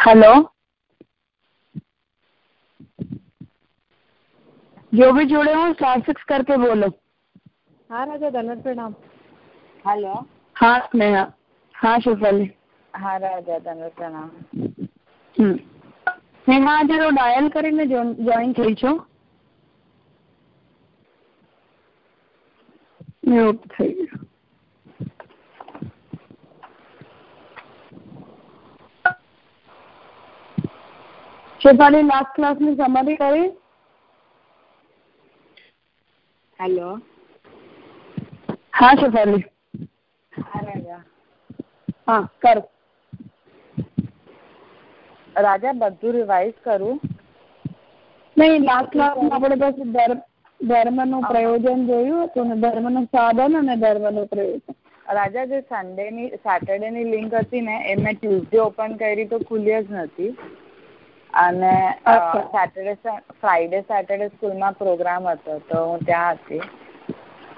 Hello जो भी जुड़े हो स्टार सिक्स करके बोलो हाँ राजा धनवत प्रणाम हेलो हाँ स्नेहा हाँ शिफली હા રાજા તમે પ્રણામ સ્નેહા જરો ડાયલ કરીને જોઈન થઈ છો મ્યુટ થઈ ગયું શેફાલી લાસ્ટ ક્લાસની સમાધિ કરી. હેલો હા શેફાલી હા કર. રાજા બધું રિવાઇઝ કરું? નહીં લાસ્ટ ક્લાસમાં આપણે બસ ધર્મનું પ્રયોજન જોયું હતું ને ધર્મનું સાધન અને ધર્મનું પ્રયોજન. રાજા જે સન્ડેની સેટરડેની લિંક હતી ને એ મેં ટ્યુઝડે ઓપન કરી તો ખુલી જ નથી. અને સેટરડે ફ્રાઈડે સેટરડે સ્કૂલમાં પ્રોગ્રામ હતો તો હું ત્યાં હતી.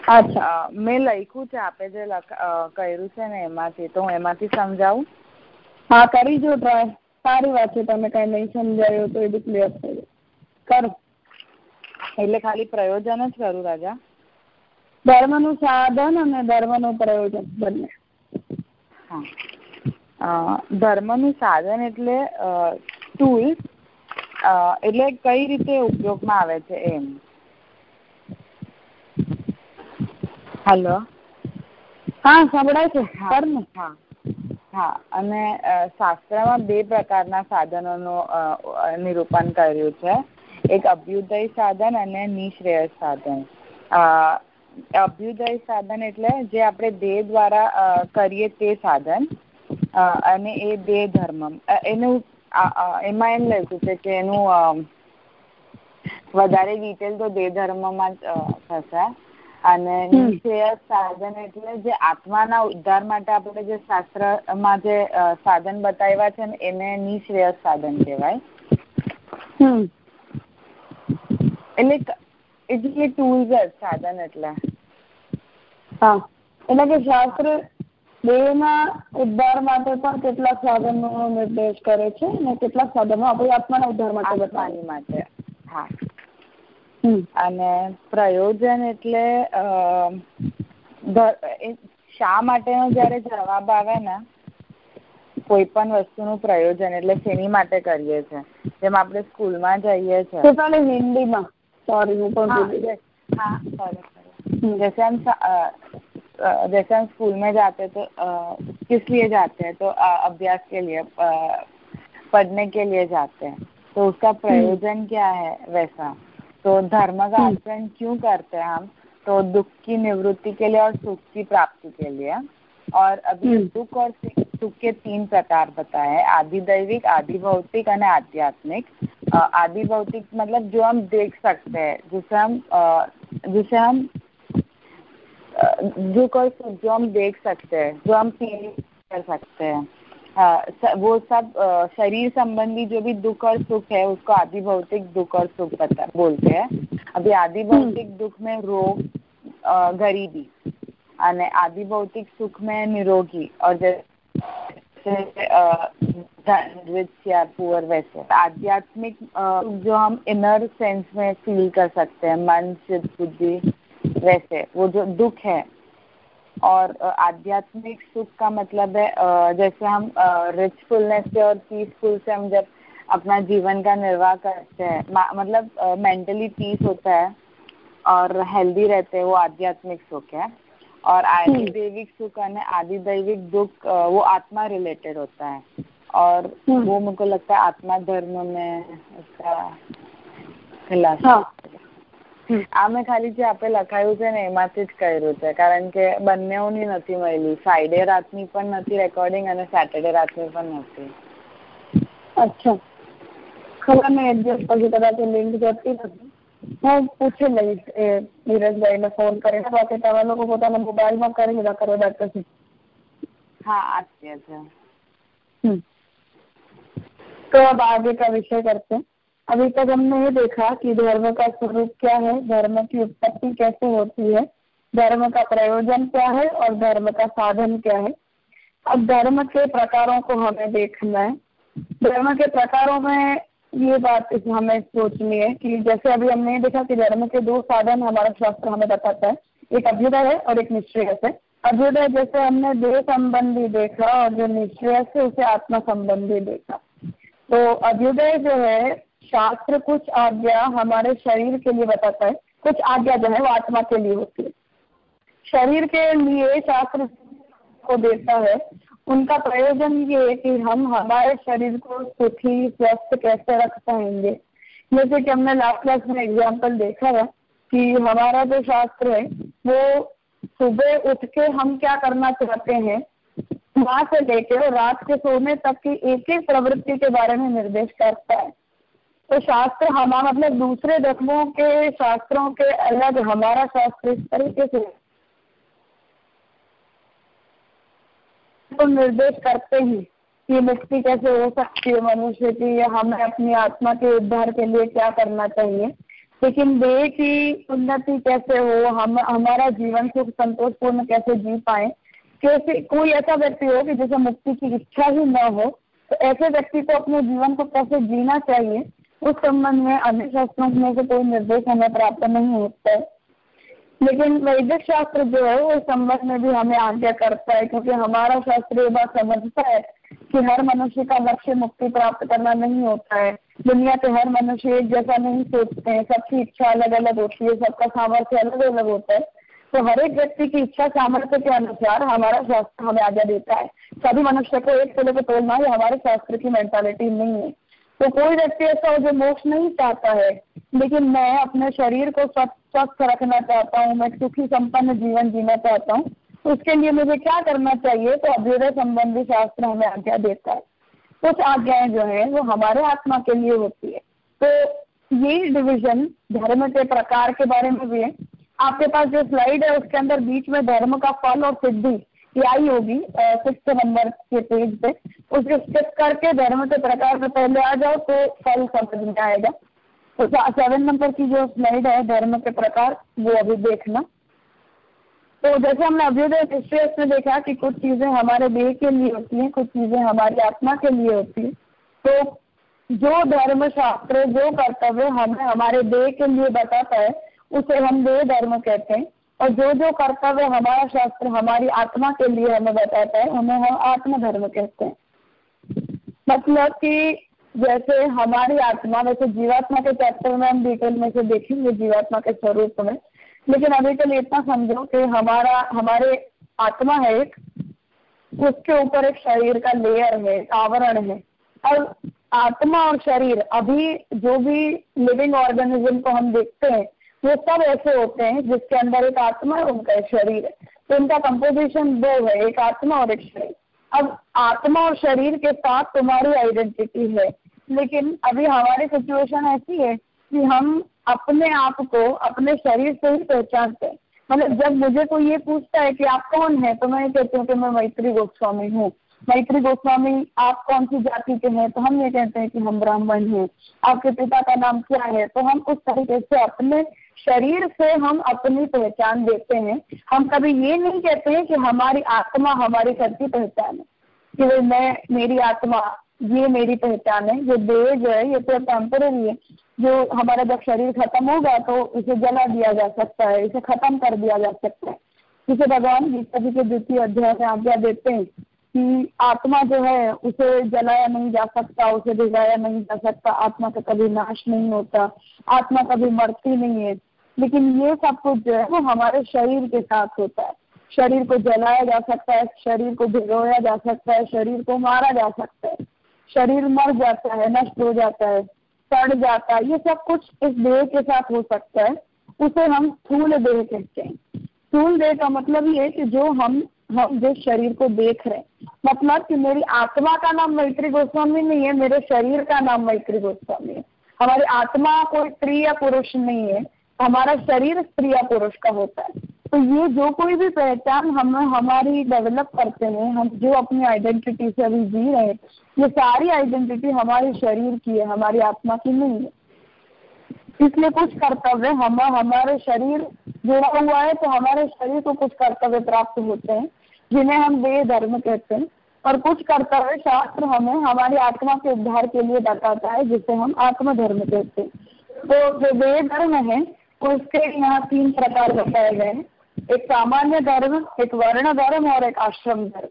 અચ્છા. મેં લખ્યું છે આપે જે કર્યું છે ને એમાંથી તો હું એમાંથી સમજાવું? હા કરી જો ટ્રાય સારી વાત છે તમે કઈ નહીં સમજાયું તો એ બી ક્લિયર થઈ કરો. એટલે ખાલી પ્રયોજન જ કરું રાજા. ધર્મનું સાધન અને ધર્મનું પ્રયોજન બંને. હા. ધર્મનું સાધન એટલે ટૂલ એટલે કઈ રીતે ઉપયોગમાં આવે છે એમ? હેલો. હા સંભળાય છે. કર હા. હા અને શાસ્ત્રમાં બે પ્રકારના સાધનોનું નિરૂપણ કર્યું છે. એક અભ્યુદય સાધન અને નિશ્રેય સાધન. અભ્યુદય સાધન એટલે જે આપણે દેહ દ્વારા કરીએ તે સાધન. અને એ દેહ ધર્મ. એનું એમાં એમ લખ્યું છે કે એનું વધારે ડિટેલ તો બે ધર્મમાં જ થશે. અને નિશ્ચય સાધન એટલે જે આત્માના ઉદ્ધાર માટે આપણે જે શાસ્ત્રમાં જે સાધન બતાવ્યા છે ને એને નિશ્રેયસ સાધન કહેવાય. એટલે એટલે ટૂલ્સ જ સાધન એટલે. હા. એટલે કે શાસ્ત્ર બેમાં ઉદ્ધાર માટે પણ કેટલાક સાધનો નિર્દેશ કરે છે અને કેટલાક સાધનો આપણી આત્માના ઉદ્ધાર માટે બતાવવાની માટે હા. અને પ્રયોજન એટલે શા માટેનો જ્યારે જવાબ આવે ને કોઈ પણ વસ્તુનું પ્રયોજન એટલે શેની માટે કરીએ છીએ જેમ આપણે સ્કૂલમાં જઈએ છીએ હિન્દીમાં. સોરી હું પણ હા સોરી જૈસે जैसे हम स्कूल में जाते हैं तो किस लिए जाते हैं? तो अभ्यास के लिए पढ़ने के लिए जाते हैं। तो उसका प्रयोजन क्या है वैसा? तो धर्म का आचरण क्यों करते हैं हम? तो दुख की निवृत्ति के लिए और सुख की प्राप्ति के लिए। और अभी दुख और सुख के तीन प्रकार बताए आदि दैविक आदि भौतिक और आध्यात्मिक। आदि भौतिक मतलब जो हम देख सकते हैं जिसे हम जिसे हम जो कोई जो हम देख सकते हैं जो हम फील कर सकते हैं आ, वो सब शरीर संबंधी जो भी दुख और सुख है उसको आदि भौतिक दुख और सुख बता बोलते हैं अभी आदि भौतिक दुख में रोग गरीबी અને આદि भौतिक सुख में निरोगी और जैसे रिच या पुअर वैसे आध्यात्मिक जो हम इनर सेंस में फील कर सकते हैं मन चित बुद्धि वैसे वो जो दुख है। और आध्यात्मिक सुख का मतलब है जैसे हम रिचफुलनेस से और पीसफुल से हम जब अपना जीवन का निर्वाह करते हैं मतलब मेंटली पीस होता है और हेल्दी रहते हैं वो आध्यात्मिक सुख है। और आदिदैविक सुख यानी आदि दैविक दुख वो आत्मा रिलेटेड होता है। और हम्म। वो मुझको लगता है आत्मा धर्म में उसका खुलासा हाँ। મેં ખાલી જે આપણે લખાયું છે ને એમાંથી જ કર્યું છે કારણ કે બંનેઓની નથી મળેલી ફ્રાઈડે રાતની પણ નથી રેકોર્ડિંગ અને સેટરડે રાતની પણ નથી અચ્છા ખબર નહીં એડજસ્ટ પછી કદાચ લિંક જતી નથી હું પૂછી લઈશ એ નીરજભાઈને ફોન કરીને બાકી તમે લોકો પોતાના મોબાઈલમાં કરી રાખો બેટર છે हाँ आते हैं तो अब आगे का विषय करते हैं अभी तक हमने ये देखा कि धर्म का स्वरूप क्या है, धर्म की उत्पत्ति कैसे होती है, धर्म का प्रयोजन क्या है और धर्म का साधन क्या है। अब धर्म के प्रकारों को हमें देखना है। धर्म के प्रकारों में ये बात हमें सोचनी है कि जैसे अभी हमने ये देखा कि धर्म के दो साधन हमारा शास्त्र हमें बताता है। एक अभ्युदय है और एक निश्चय है अभ्युदय जैसे हमने देह संबंधी देखा और जो निश्चय है उसे आत्मा संबंधी देखा। तो अभ्युदय जो है शास्त्र कुछ आज्ञा हमारे शरीर के लिए बताता है। कुछ आज्ञा जो है वो आत्मा के लिए होती है। शरीर के लिए शास्त्र को देता है। उनका प्रयोजन ये है कि हम हमारे शरीर को सुखी, स्वस्थ कैसे रख पाएँगे। जैसे कि हमने लास्ट क्लास में एग्ज़ाम्पल देखा है कि हमारा जो शास्त्र है, वो सुबह उठ के हम क्या करना चाहते हैं, वहाँ से लेके रात के सोने तक की एक एक प्रवृत्ति के बारे में निर्देश करता है। तो शास्त्र हमारा मतलब दूसरे धर्मों के शास्त्रों के अलग हमारा शास्त्र इस तरीके से तो निर्देश करते ही कि मुक्ति कैसे हो सकती है मनुष्य की, या हमें अपनी आत्मा के उद्धार के लिए क्या करना चाहिए। लेकिन देह की उन्नति कैसे हो, हम, हमारा जीवन सुख, संतोषपूर्ण कैसे जी पाए, कैसे कोई ऐसा व्यक्ति हो कि जैसे मुक्ति की इच्छा ही न हो तो ऐसे व्यक्ति को अपने जीवन को कैसे जीना चाहिए उस संबंध में अन्य शास्त्रों में से कोई निर्देश हमें प्राप्त नहीं होता। है लेकिन वैदिक शास्त्र जो है, वो संबंध में भी हमें आज्ञा करता है, क्योंकि हमारा शास्त्र ये बात समझता है कि हर मनुष्य का लक्ष्य मुक्ति प्राप्त करना नहीं होता है। दुनिया के हर मनुष्य एक जैसा नहीं सोचते हैं। सबकी इच्छा अलग अलग होती है, सबका सामर्थ्य अलग अलग होता है। तो हर एक व्यक्ति की इच्छा सामर्थ्य के अनुसार हमारा शास्त्र हमें आज्ञा देता है। सभी मनुष्य को एक तरह को तोड़ना ये हमारे शास्त्र की मेंटालिटी नहीं है। तो कोई व्यक्ति ऐसा हो जो मोक्ष नहीं चाहता है, लेकिन मैं अपने शरीर को स्वस्थ रखना चाहता हूँ, मैं सुखी संपन्न जीवन जीना चाहता हूँ, उसके लिए मुझे क्या करना चाहिए? तो अभ्युदय संबंधी शास्त्र हमें आज्ञा देता है। कुछ आज्ञाएँ जो है, वो हमारे आत्मा के लिए होती है। तो ये डिविजन धर्म के प्रकार के बारे में भी है। आपके पास जो स्लाइड है, उसके अंदर बीच में धर्म का फल और सिद्धि आई होगी सिक्स नंबर के पेज पे। उसे स्किप करके धर्म के प्रकार में पहले आ जाओ तो फल समझ में आएगा। तो सेवन नंबर की जो स्लाइड है, धर्म के प्रकार, वो अभी देखना। तो जैसे हमने अभ्युदय हिस्ट्री में देखा कि कुछ चीज़ें हमारे देह के लिए होती हैं, कुछ चीज़ें हमारी आत्मा के लिए होती है तो जो धर्म शास्त्र जो कर्तव्य हमें हमारे देह के लिए बताता है, उसे हम देह धर्म कहते हैं। और जो जो कर्तव्य हमारा शास्त्र, हमारी आत्मा के लिए हमें बताता है उन्हें हम आत्म धर्म कहते हैं। मतलब कि जैसे हमारी आत्मा, वैसे जीवात्मा के चैप्टर में हम डिटेल में से देखेंगे जीवात्मा के स्वरूप में। लेकिन अभी के लिए इतना समझो कि हमारा, हमारे आत्मा है एक, उसके ऊपर एक शरीर का लेयर है आवरण है। और आत्मा और शरीर, अभी जो भी लिविंग ऑर्गेनिज्म को हम देखते हैं वो सब ऐसे होते हैं जिसके अंदर एक आत्मा है उनका एक शरीर है। तो इनका कंपोजिशन दो है, एक आत्मा और एक शरीर। अब आत्मा और शरीर के साथ तुम्हारी आइडेंटिटी है। लेकिन अभी हमारी सिचुएशन ऐसी है कि हम अपने आप को अपने शरीर से ही पहचानते हैं। मतलब जब मुझे कोई ये पूछता है कि आप कौन है तो मैं कहती हूँ कि मैं मैत्री गोस्वामी हूँ। मैत्री गोस्वामी, आप कौन सी जाति के हैं? तो हम ये कहते हैं कि हम ब्राह्मण हैं। आपके पिता का नाम क्या है? तो हम उस तरीके से अपने शरीर से हम अपनी पहचान देते हैं। हम कभी ये नहीं कहते हैं कि हमारी आत्मा हमारी सच्ची पहचान है। कि भाई मैं, मेरी आत्मा, ये मेरी पहचान है, ये देह जो है, ये तो टेम्पररी है। जो हमारा जब शरीर खत्म होगा तो इसे जला दिया जा सकता है, इसे खत्म कर दिया जा सकता है। जिसे भगवान गीता जी के द्वितीय अध्याय में आज्ञा देते हैं कि आत्मा जो है, उसे जलाया नहीं जा सकता, उसे भिगाया नहीं जा सकता। आत्मा का कभी नाश नहीं होता, आत्मा कभी मरती नहीं है। लेकिन ये सब कुछ जो है वो हमारे शरीर के साथ होता है। शरीर को जलाया जा सकता है, शरीर को भिगोया जा सकता है, शरीर को मारा जा सकता है। शरीर मर जाता है, नष्ट हो जाता है, सड़ जाता है, ये सब कुछ इस देह के साथ हो सकता है, उसे हम स्थूल देह कहते हैं। स्थूल देह का मतलब ये कि जो हम हम जिस शरीर को देख रहे हैं मतलब कि मेरी आत्मा का नाम मैत्री गोस्वामी नहीं है, मेरे शरीर का नाम मैत्री गोस्वामी है। हमारी आत्मा कोई स्त्री या पुरुष नहीं है हमारा शरीर स्त्री या पुरुष का होता है। तो ये जो कोई भी पहचान हम, हमारी डेवलप करते हैं, हम जो अपनी आइडेंटिटी से अभी जी रहे हैं, ये सारी आइडेंटिटी हमारे शरीर की है, हमारी आत्मा की नहीं है। इसलिए कुछ कर्तव्य हम, हमारे शरीर जुड़ा हुआ है तो हमारे शरीर को कुछ कर्तव्य प्राप्त होते हैं, जिन्हें हम वे धर्म कहते हैं। और कुछ कर्तव्य शास्त्र हमें हमारी आत्मा के उद्धार के लिए बताता है, जिसे हम आत्मधर्म कहते हैं। तो जो वे धर्म है उसके यहाँ तीन प्रकार बताए गए हैं। एक सामान्य धर्म, एक वर्ण धर्म और एक आश्रम धर्म।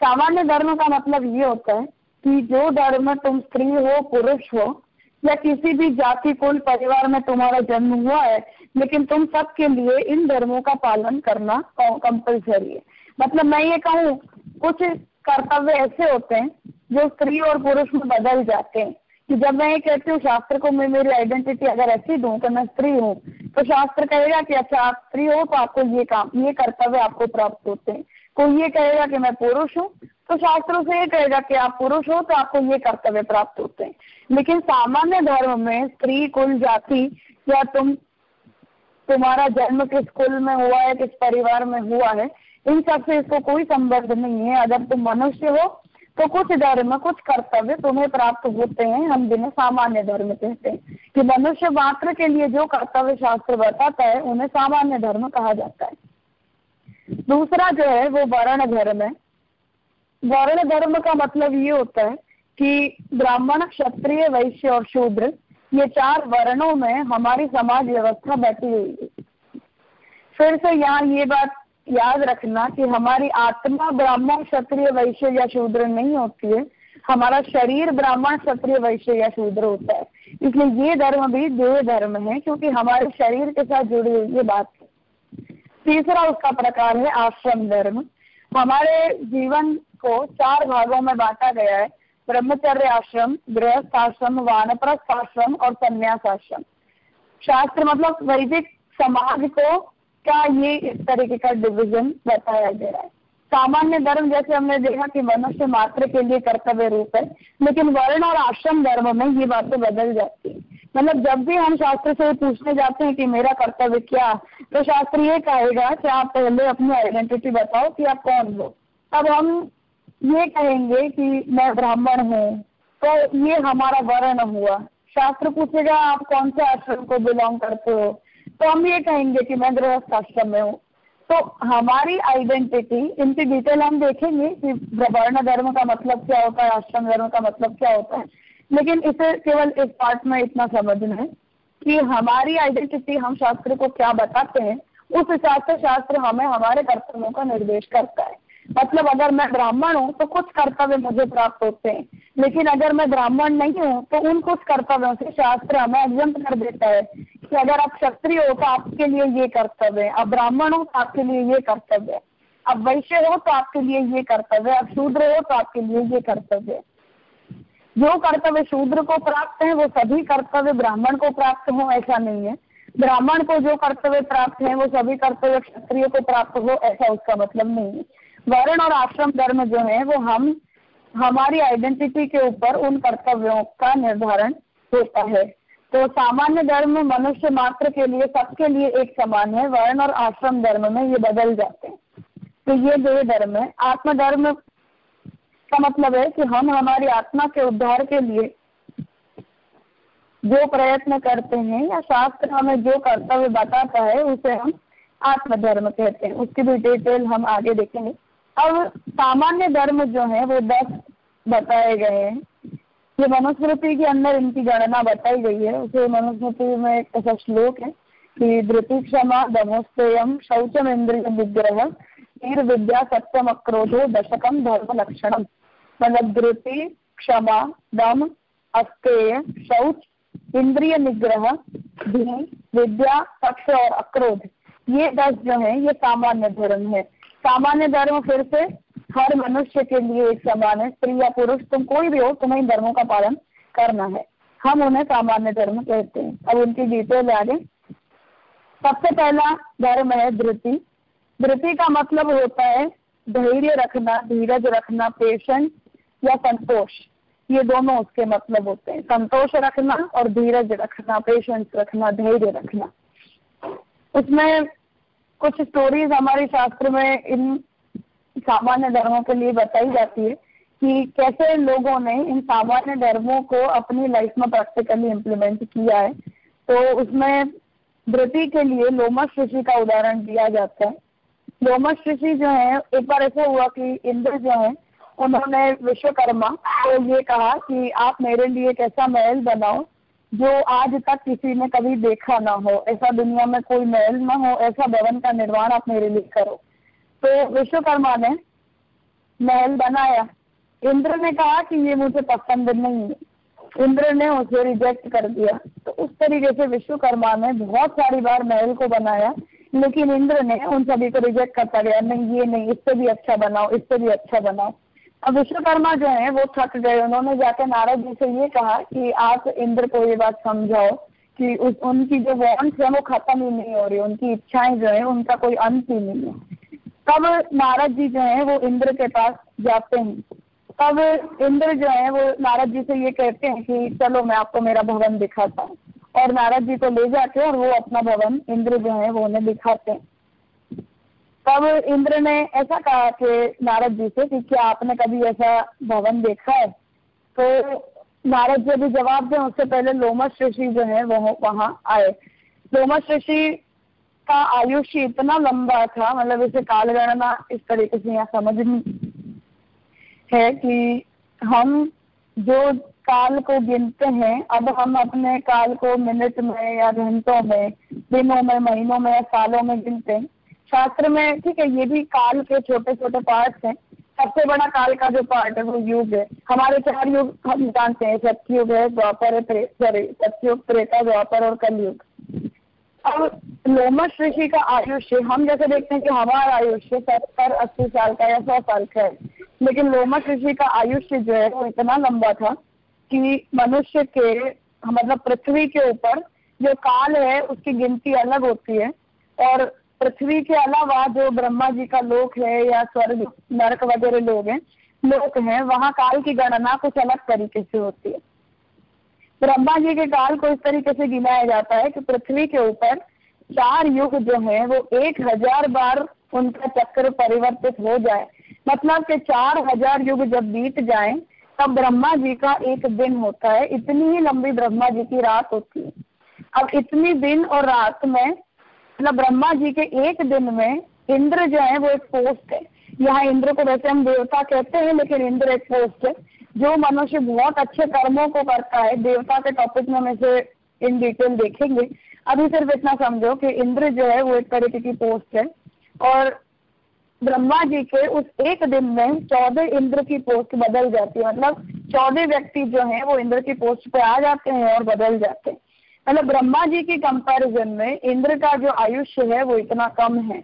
सामान्य धर्म का मतलब ये होता है कि जो धर्म तुम स्त्री हो, पुरुष हो, या किसी भी जाति, कुल, परिवार में तुम्हारा जन्म हुआ है, लेकिन तुम सबके लिए इन धर्मों का पालन करना कंपल्सरी है। मतलब मैं ये कहूँ, कुछ कर्तव्य ऐसे होते हैं जो स्त्री और पुरुष में बदल जाते हैं। कि जब मैं ये कहती हूँ, शास्त्र को मैं मेरी आइडेंटिटी अगर ऐसी दूँ कि मैं स्त्री हूँ तो शास्त्र कहेगा कि अच्छा आप स्त्री हो तो आपको ये काम, ये कर्तव्य आपको प्राप्त होते हैं। कोई ये कहेगा कि मैं पुरुष हूँ तो शास्त्रों से ये कहेगा कि आप पुरुष हो तो आपको ये कर्तव्य प्राप्त होते हैं। लेकिन सामान्य धर्म में स्त्री, कुल, जाति, या तुम, तुम्हारा जन्म किस कुल में हुआ है, किस परिवार में हुआ है, इन सबसे इसको कोई संबंध नहीं है। अगर तुम मनुष्य हो तो कुछ धर्म, कुछ कर्तव्य तुम्हें प्राप्त होते हैं, हम जिन्हें सामान्य धर्म कहते हैं। कि मनुष्य मात्र के लिए जो कर्तव्य शास्त्र बताता है, उन्हें सामान्य धर्म कहा जाता है। दूसरा जो है, वो वर्ण धर्म है। वर्ण धर्म का मतलब ये होता है कि ब्राह्मण, क्षत्रिय, वैश्य और शूद्र, ये चार वर्णों में हमारी समाज व्यवस्था बैठी हुई है। फिर से यहाँ ये बात याद रखना कि हमारी आत्मा ब्राह्मण, क्षत्रिय, वैश्य या शूद्र नहीं होती है। हमारा शरीर ब्राह्मण, क्षत्रिय, वैश्य या शूद्र होता है। इसलिए ये धर्म भी देव धर्म है, क्योंकि हमारे शरीर के साथ जुड़ी हुई ये बात है। तीसरा उसका प्रकार है आश्रम धर्म। हमारे जीवन को चार भागों में बांटा गया है। ब्रह्मचर्य आश्रम, गृहस्थ आश्रम, वानप्रस्थ आश्रम और संन्यास आश्रम। शास्त्र मतलब वैदिक समाज को का ये इस तरीके का डिविजन बताया गया है। सामान्य धर्म, जैसे हमने देखा कि मनुष्य मात्र के लिए कर्तव्य रूप है, लेकिन वर्ण और आश्रम धर्म में ये बातें बदल जाती है। मतलब जब भी हम शास्त्र से पूछने जाते हैं कि मेरा कर्तव्य क्या तो शास्त्र ये कहेगा कि आप पहले अपनी आइडेंटिटी बताओ कि आप कौन हो। अब हम ये कहेंगे कि मैं ब्राह्मण हूँ तो ये हमारा वर्ण हुआ। शास्त्र पूछेगा, आप कौन से आश्रम को बिलोंग करते हो? तो हम ये कहेंगे कि मैं गृहस्थ आश्रम में हूँ। तो हमारी आइडेंटिटी इनकी डिटेल हम देखेंगे कि वर्ण धर्म का मतलब क्या होता है, आश्रम धर्म का मतलब क्या होता है। लेकिन इसे केवल इस पार्ट में इतना समझना है कि हमारी आइडेंटिटी हम शास्त्र को क्या बताते हैं, उस हिसाब से शास्त्र हमें हमारे कर्तव्यों का निर्देश करता है। मतलब अगर मैं ब्राह्मण हूँ तो कुछ कर्तव्य मुझे प्राप्त होते हैं। लेकिन अगर मैं ब्राह्मण नहीं हूँ तो उन कुछ कर्तव्यों से शास्त्र हमें एग्जम्प कर देता है कि अगर आप क्षत्रिय हो तो आपके लिए ये कर्तव्य है। अब ब्राह्मण हो तो आपके लिए ये कर्तव्य है। अब वैश्य हो तो आपके लिए ये कर्तव्य है। अब शूद्र हो तो आपके लिए ये कर्तव्य है। जो कर्तव्य शूद्र को प्राप्त है, वो सभी कर्तव्य ब्राह्मण को प्राप्त हो, ऐसा नहीं है। ब्राह्मण को जो कर्तव्य प्राप्त है, वो सभी कर्तव्य क्षत्रिय को प्राप्त हो, ऐसा उसका मतलब नहीं है। वर्ण और आश्रम धर्म जो है, वो हम, हमारी आइडेंटिटी के ऊपर उन कर्तव्यों का निर्धारण होता है। तो सामान्य धर्म मनुष्य मात्र के लिए, सबके लिए एक समान है। वर्ण और आश्रम धर्म में ये बदल जाते हैं। तो ये दो धर्म है। आत्मधर्म का मतलब है कि हम हमारी आत्मा के उद्धार के लिए जो प्रयत्न करते हैं या शास्त्र हमें जो कर्तव्य बताता है, उसे हम आत्मधर्म कहते हैं। उसकी भी डिटेल हम आगे देखेंगे। अब सामान्य धर्म जो है, वो दस बताए गए हैं। ये मनुस्मृति के अंदर इनकी गणना बताई गई है। उसे मनुस्मृति में एक ऐसा श्लोक है कि धृति क्षमा दमोस्तेयम शौचम इंद्रिय विग्रह तीर विद्या सत्यम अक्रोधो दशकम धर्म लक्षणम मतलब धृति क्षमा दम अस्तेय शौच इंद्रिय निग्रह धी विद्या पक्ष और अक्रोध। ये दस जो है, ये सामान्य धर्म है। सामान्य धर्म फिर से हर मनुष्य के लिए एक समान है। स्त्री या पुरुष, तुम कोई भी हो, तुम्हें इन धर्मों का पालन करना है। हम उन्हें सामान्य धर्म कहते हैं। अब उनकी डिटेल आगे। सबसे पहला धर्म है धृति। धृति का मतलब होता है धैर्य रखना, धीरज रखना पेशेंस या संतोष। ये दोनों उसके मतलब होते हैं। संतोष रखना और धीरज रखना पेशेंस रखना, धैर्य रखना। उसमें कुछ स्टोरीज हमारे शास्त्र में इन सामान्य धर्मों के लिए बताई जाती है कि कैसे लोगों ने इन सामान्य धर्मों को अपनी लाइफ में प्रैक्टिकली इम्प्लीमेंट किया है। तो उसमें वृत्ति के लिए लोमस ऋषि का उदाहरण दिया जाता है। लोमस ऋषि जो है, एक बार ऐसा हुआ कि इंद्र जो है, उन्होंने विश्वकर्मा को ये कहा कि आप मेरे लिए कैसा महल बनाओ जो आज तक किसी ने कभी देखा ना हो, ऐसा दुनिया में कोई महल ना हो, ऐसा भवन का निर्माण आप मेरे लिए करो। तो विश्वकर्मा ने महल बनाया। इंद्र ने कहा कि ये मुझे पसंद नहीं है। इंद्र ने उसे रिजेक्ट कर दिया। तो उस तरीके से विश्वकर्मा ने बहुत सारी बार महल को बनाया, लेकिन इंद्र ने उन सभी को रिजेक्ट करता गया। नहीं, ये नहीं, इससे भी अच्छा बनाओ, इससे भी अच्छा बनाओ। अब विश्वकर्मा जो है, वो थक गए। उन्होंने जाकर नारद जी से ये कहा कि आप इंद्र को ये बात समझाओ कि उस, उनकी जो वॉन्ट्स है, वो खत्म ही नहीं हो रही। उनकी इच्छाएँ जो है, उनका कोई अंत ही नहीं है। तब नारद जी जो है, वो इंद्र के पास जाते हैं। तब इंद्र जो है, वो नारद जी से ये कहते हैं कि, चलो, मैं आपको मेरा भवन दिखाता हूँ। और नारद जी को ले जाके और वो अपना भवन इंद्र जो है, वो उन्हें दिखाते हैं। तब इंद्र ने ऐसा कहा कि नारद जी से कि क्या आपने कभी ऐसा भवन देखा है? तो नारद जी अभी जवाब दें, उससे पहले लोमस ऋषि जो है, वो वहाँ आए। लोमस ऋषि का आयुष्य इतना लंबा था मतलब इसे काल गणना इस तरीके से यहाँ समझनी है कि हम जो काल को गिनते हैं, अब हम अपने काल को मिनट में या घंटों में, दिनों में, महीनों में या सालों में गिनते हैं। शास्त्र में, ठीक है, ये भी काल के छोटे छोटे पार्ट हैं। सबसे बड़ा काल का जो पार्ट है वो युग है। हमारे चार युग हम जानते हैं, सत्युग है, द्वापर है सॉरी सत्युग, त्रेता, द्वापर और कलयुग। अब लोमस ऋषि का आयुष्य, हम जैसे देखते हैं कि हमारा आयुष्य सत्तर, अस्सी साल का या सौ साल का है। लेकिन लोमस ऋषि का आयुष्य जो है वो इतना लंबा था कि मनुष्य के मतलब पृथ्वी के ऊपर जो काल है उसकी गिनती अलग होती है। और पृथ्वी के अलावा जो ब्रह्मा जी का लोक है या स्वर्ग, नरक वगैरह लोग हैं, लोक है, वहाँ काल की गणना कुछ अलग तरीके से होती है। ब्रह्मा जी के काल को इस तरीके से गिनाया जाता है कि पृथ्वी के ऊपर चार युग जो है, वो एक हज़ार बार उनका चक्र परिवर्तित हो जाए। मतलब कि चार हज़ार युग जब बीत जाए, तब ब्रह्मा जी का एक दिन होता है। इतनी ही लंबी ब्रह्मा जी की रात होती है। अब इतनी दिन और रात में मतलब ब्रह्मा जी के एक दिन में इंद्र जो है वो एक पोस्ट है। यहाँ इंद्र को वैसे हम देवता कहते हैं, लेकिन इंद्र एक पोस्ट है, जो मनुष्य बहुत अच्छे कर्मों को करता है। देवता के टॉपिक में हम इसे इन डिटेल देखेंगे। अभी सिर्फ़ इतना समझो कि इंद्र जो है वो एक तरीके की पोस्ट है। और ब्रह्मा जी के उस एक दिन में चौदह इंद्र की पोस्ट बदल जाती है। मतलब चौदह व्यक्ति जो है वो इंद्र की पोस्ट पे आ जाते हैं और बदल जाते हैं। मतलब ब्रह्मा जी के कंपैरिजन में इंद्र का जो आयुष्य है वो इतना कम है।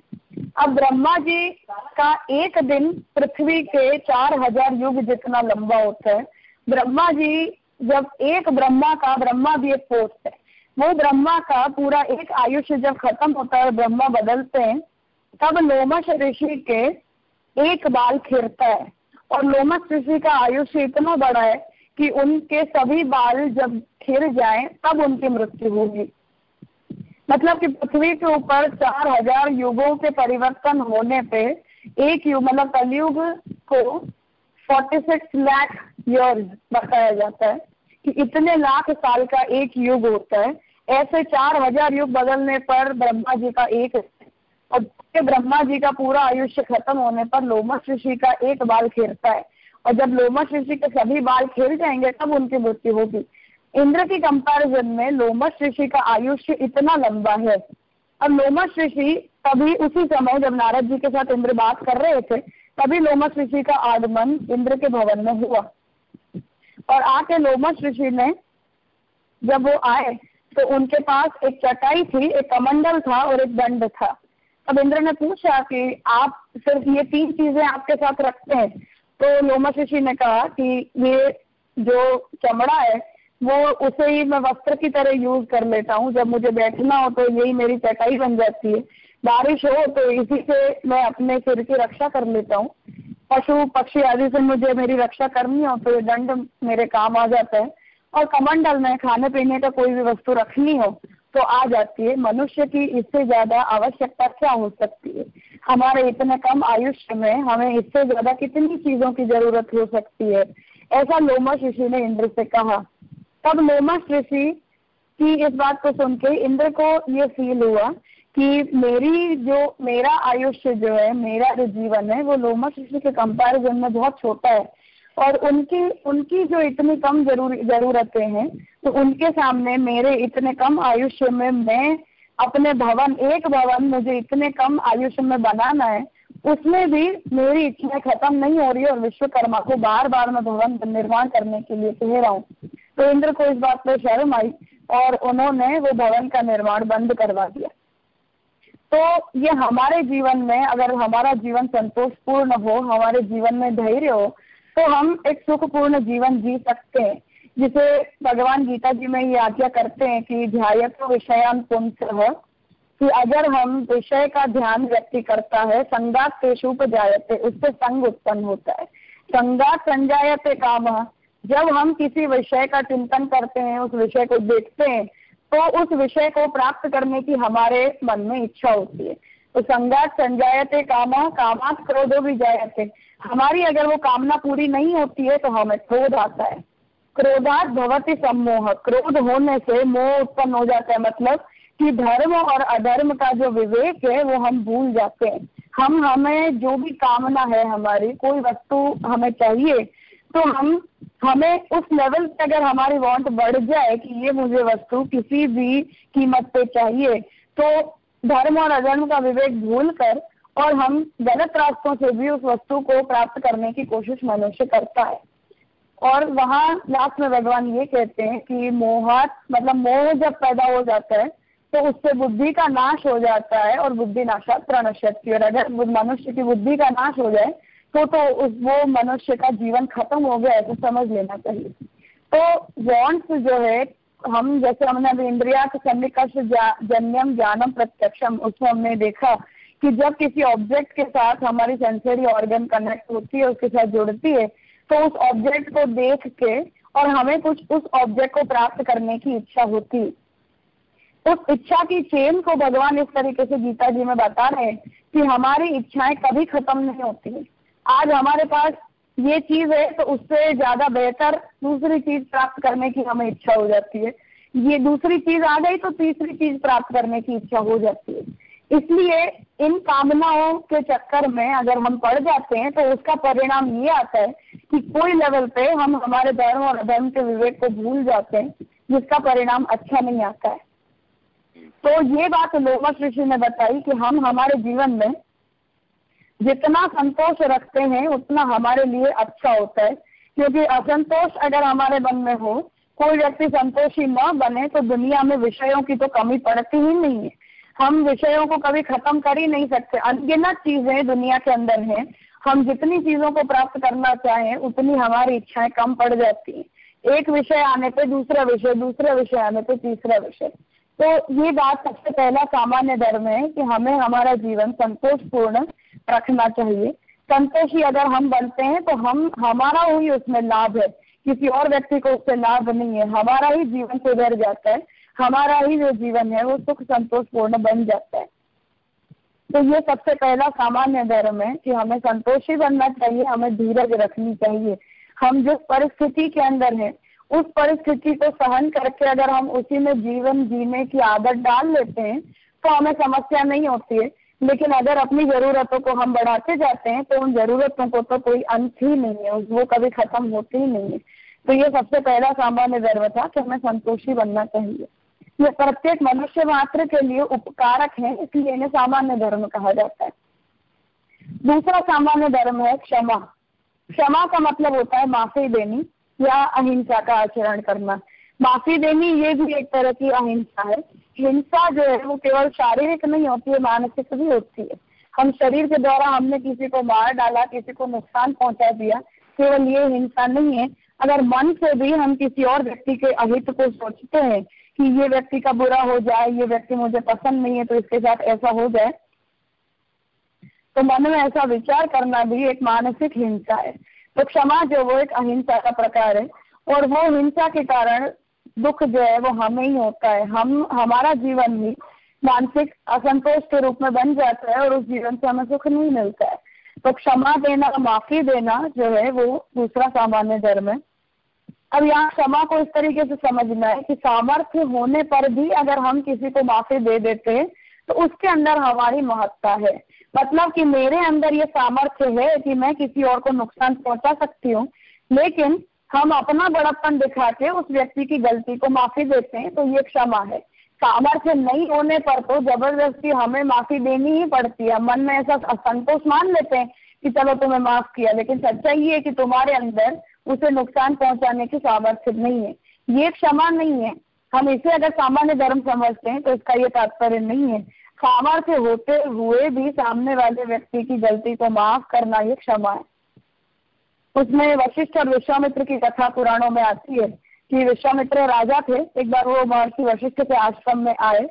अब ब्रह्मा जी का एक दिन पृथ्वी के चार हज़ार युग जितना लंबा होता है, ब्रह्मा जी जब एक ब्रह्मा का, ब्रह्मा भी एक पोस्ट है। वो ब्रह्मा का पूरा एक आयुष्य जब खत्म होता है ब्रह्मा बदलते हैं, तब लोमस ऋषि के एक बाल खिरता है। और लोमस ऋषि का आयुष्य इतना बड़ा है कि उनके सभी बाल जब खिर जाए, तब उनकी मृत्यु होगी। मतलब कि पृथ्वी के ऊपर चार हज़ार युगों के परिवर्तन होने पे एक युग मतलब कलयुग को फोर्टी सिक्स लाख ईयर्स बताया जाता है कि इतने लाख साल का एक युग होता है। ऐसे चार हज़ार युग बदलने पर ब्रह्मा जी का एक और ब्रह्मा जी का पूरा आयुष्य खत्म होने पर लोमस ऋषि का एक बाल खेरता है। और जब लोमस ऋषि के सभी बाल खेल जाएँगे, तब उनकी मृत्यु होगी। इंद्र की कंपैरिजन में लोमस ऋषि का आयुष्य इतना लंबा है। अब लोमस ऋषि तभी उसी समय जब नारद जी के साथ इंद्र बात कर रहे थे, तभी लोमस ऋषि का आगमन इंद्र के भवन में हुआ। और आके लोमस ऋषि ने जब वो आए तो उनके पास एक चटाई थी, एक कमंडल था और एक दंड था। अब इंद्र ने पूछा कि आप सिर्फ़ ये तीन चीज़ें आपके साथ रखते हैं? तो लोमस ऋषि ने कहा कि ये जो चमड़ा है वो उसे ही मैं वस्त्र की तरह यूज़ कर लेता हूँ। जब मुझे बैठना हो तो यही मेरी चटाई बन जाती है। बारिश हो तो इसी से मैं अपने सिर की रक्षा कर लेता हूँ। पशु, पक्षी आदि से मुझे मेरी रक्षा करनी हो तो ये दंड मेरे काम आ जाता है। और कमंडल, में खाने पीने का कोई भी वस्तु रखनी हो तो आ जाती है। मनुष्य की इससे ज़्यादा आवश्यकता क्या हो सकती है? हमारे इतने कम आयुष्य में हमें इससे ज़्यादा कितनी चीज़ों की ज़रूरत हो सकती है? ऐसा लोमा ऋषि ने इंद्र से कहा। तब लोमस ऋषि की इस बात को सुन के इंद्र को ये फील हुआ कि मेरी जो, मेरा आयुष्य जो है, मेरा जो जीवन है, वो लोमस ऋषि के कंपैरिजन में बहुत छोटा है। और उनकी उनकी जो इतनी कम ज़रूरी, जरूरतें हैं तो उनके सामने मेरे इतने कम आयुष्य में मैं अपने भवन, एक भवन मुझे इतने कम आयुष्य में बनाना है, उसमें भी मेरी इच्छाएँ खत्म नहीं हो रही और विश्वकर्मा को बार बार मैं भवन निर्माण करने के लिए कह रहा हूँ। तो इंद्र को इस बात पर शर्म आई और उन्होंने वो भवन का निर्माण बंद करवा दिया। तो ये हमारे जीवन में, अगर हमारा जीवन संतोषपूर्ण हो, हमारे जीवन में धैर्य हो तो हम एक सुखपूर्ण जीवन जी सकते हैं। जिसे भगवान गीता जी में ये आज्ञा करते हैं कि ध्यायत विषयान पुंस, कि अगर हम विषय का ध्यान व्यक्ति करता है, संगात पेशुप जायते, उससे संग उत्पन्न होता है। संगात संजायते काम जब हम किसी विषय का चिंतन करते हैं, उस विषय को देखते हैं तो उस विषय को प्राप्त करने की हमारे मन में इच्छा होती है। तो संगात संजायते कामा, कामात क्रोधो भी जायते हमारी अगर वो कामना पूरी नहीं होती है तो हमें क्रोध आता है। क्रोधात भवती सम्मोह। क्रोध होने से मोह उत्पन्न हो जाता है। मतलब कि धर्म और अधर्म का जो विवेक है, वो हम भूल जाते हैं। हम, हमें जो भी कामना है हमारी, कोई वस्तु हमें चाहिए तो हम, हमें उस लेवल पे अगर हमारी वांट बढ़ जाए कि ये मुझे वस्तु किसी भी कीमत पे चाहिए तो धर्म और अधर्म का विवेक भूल कर और हम गलत रास्तों से भी उस वस्तु को प्राप्त करने की कोशिश मनुष्य करता है। और वहाँ लास्ट में भगवान ये कहते हैं कि मोहात मतलब मोह जब पैदा हो जाता है तो उससे बुद्धि का नाश हो जाता है और बुद्धि नाशात प्रणश्यति। और अगर मनुष्य की बुद्धि का नाश हो जाए तो तो वो मनुष्य का जीवन खत्म हो गया ऐसा समझ लेना चाहिए। तो वॉन्ट्स जो है, हम जैसे हमने अभी इंद्रिया सन्निकर्ष जन्यम, ज्ञानम, प्रत्यक्षम उसमें हमने देखा कि जब किसी ऑब्जेक्ट के साथ हमारी सेंसरी ऑर्गन कनेक्ट होती है, उसके साथ जुड़ती है तो उस ऑब्जेक्ट को देख के और हमें कुछ उस ऑब्जेक्ट को प्राप्त करने की इच्छा होती उस इच्छा की चेन को भगवान इस तरीके से गीता जी में बता रहे हैं कि हमारी इच्छाएँ कभी खत्म नहीं होती। आज हमारे पास ये चीज़ है तो उससे ज़्यादा बेहतर दूसरी चीज़ प्राप्त करने की हमें इच्छा हो जाती है। ये दूसरी चीज़ आ गई तो तीसरी चीज़ प्राप्त करने की इच्छा हो जाती है। इसलिए इन कामनाओं के चक्कर में अगर हम पड़ जाते हैं तो उसका परिणाम ये आता है कि कोई लेवल पे हम हमारे धर्म और अधर्म के विवेक को भूल जाते हैं, जिसका परिणाम अच्छा नहीं आता है। तो ये बात लोमस ऋषि ने बताई कि हम हमारे जीवन में जितना संतोष रखते हैं, उतना हमारे लिए अच्छा होता है। क्योंकि असंतोष अगर हमारे मन में हो, कोई व्यक्ति संतोषी न बने तो दुनिया में विषयों की तो कमी पड़ती ही नहीं है। हम विषयों को कभी खत्म कर ही नहीं सकते। अनगिनत चीज़ें दुनिया के अंदर हैं। हम जितनी चीज़ों को प्राप्त करना चाहें, उतनी हमारी इच्छाएँ कम पड़ जाती हैं। एक विषय आने पे दूसरा विषय दूसरा विषय आने पे तीसरा विषय। तो ये बात सबसे पहला सामान्य धर्म है कि हमें हमारा जीवन संतोषपूर्ण रखना चाहिए। संतोषी अगर हम बनते हैं तो हम, हमारा ही उसमें लाभ है। किसी और व्यक्ति को उससे लाभ नहीं है। हमारा ही जीवन सुधर जाता है। हमारा ही जो जीवन है, वो सुख संतोषपूर्ण बन जाता है। तो ये सबसे पहला सामान्य धर्म है कि हमें संतोषी बनना चाहिए, हमें धीरज रखनी चाहिए। हम जिस परिस्थिति के अंदर है, उस परिस्थिति को सहन करके अगर हम उसी में जीवन जीने की आदत डाल लेते हैं तो हमें समस्या नहीं होती है। लेकिन अगर अपनी जरूरतों को हम बढ़ाते जाते हैं तो उन जरूरतों को तो कोई अंत ही नहीं है, वो कभी खत्म होती ही नहीं है। तो ये सबसे पहला सामान्य धर्म था कि हमें संतोषी बनना चाहिए। ये प्रत्येक मनुष्य मात्र के लिए उपकारक है, इसलिए इन्हें सामान्य धर्म कहा जाता है। दूसरा सामान्य धर्म है क्षमा। क्षमा का मतलब होता है माफ़ी देनी या अहिंसा का आचरण करना। माफ़ी देनी ये भी एक तरह की अहिंसा है। हिंसा जो है वो केवल शारीरिक नहीं होती है, मानसिक भी होती है। हम शरीर के द्वारा हमने किसी को मार डाला, किसी को नुकसान पहुँचा दिया, केवल ये हिंसा नहीं है। अगर मन से भी हम किसी और व्यक्ति के अहित को सोचते हैं कि ये व्यक्ति का बुरा हो जाए, ये व्यक्ति मुझे पसंद नहीं है तो इसके साथ ऐसा हो जाए तो मन में ऐसा विचार करना भी एक मानसिक हिंसा है। तो क्षमा जो वो एक अहिंसा का प्रकार है। और वो हिंसा के कारण दुख जो है वो हमें ही होता है। हम, हमारा जीवन ही मानसिक असंतोष के रूप में बन जाता है और उस जीवन से हमें सुख नहीं मिलता है। तो क्षमा देना, माफ़ी देना जो है वो दूसरा सामान्य धर्म है। अब यहाँ क्षमा को इस तरीके से समझना है कि सामर्थ्य होने पर भी अगर हम किसी को माफ़ी दे देते हैं तो उसके अंदर हमारी महत्ता है। मतलब कि मेरे अंदर ये सामर्थ्य है कि मैं किसी और को नुकसान पहुँचा सकती हूँ, लेकिन हम अपना बड़प्पन दिखा के उस व्यक्ति की गलती को माफ़ी देते हैं तो ये क्षमा है। सामर्थ्य नहीं होने पर तो ज़बरदस्ती हमें माफ़ी देनी ही पड़ती है। मन में ऐसा असंतोष मान लेते हैं कि चलो तुम्हें माफ़ किया, लेकिन सच्चाई ये कि तुम्हारे अंदर उसे नुकसान पहुँचाने की सामर्थ्य नहीं है। ये क्षमा नहीं है। हम इसे अगर सामान्य धर्म समझते हैं तो इसका ये तात्पर्य नहीं है। सामर्थ्य होते हुए भी सामने वाले व्यक्ति की गलती को माफ़ करना ये क्षमा है। उसमें वशिष्ठ और विश्वामित्र की कथा पुराणों में आती है कि विश्वामित्र राजा थे। एक बार वो महर्षि वशिष्ठ के आश्रम में आए।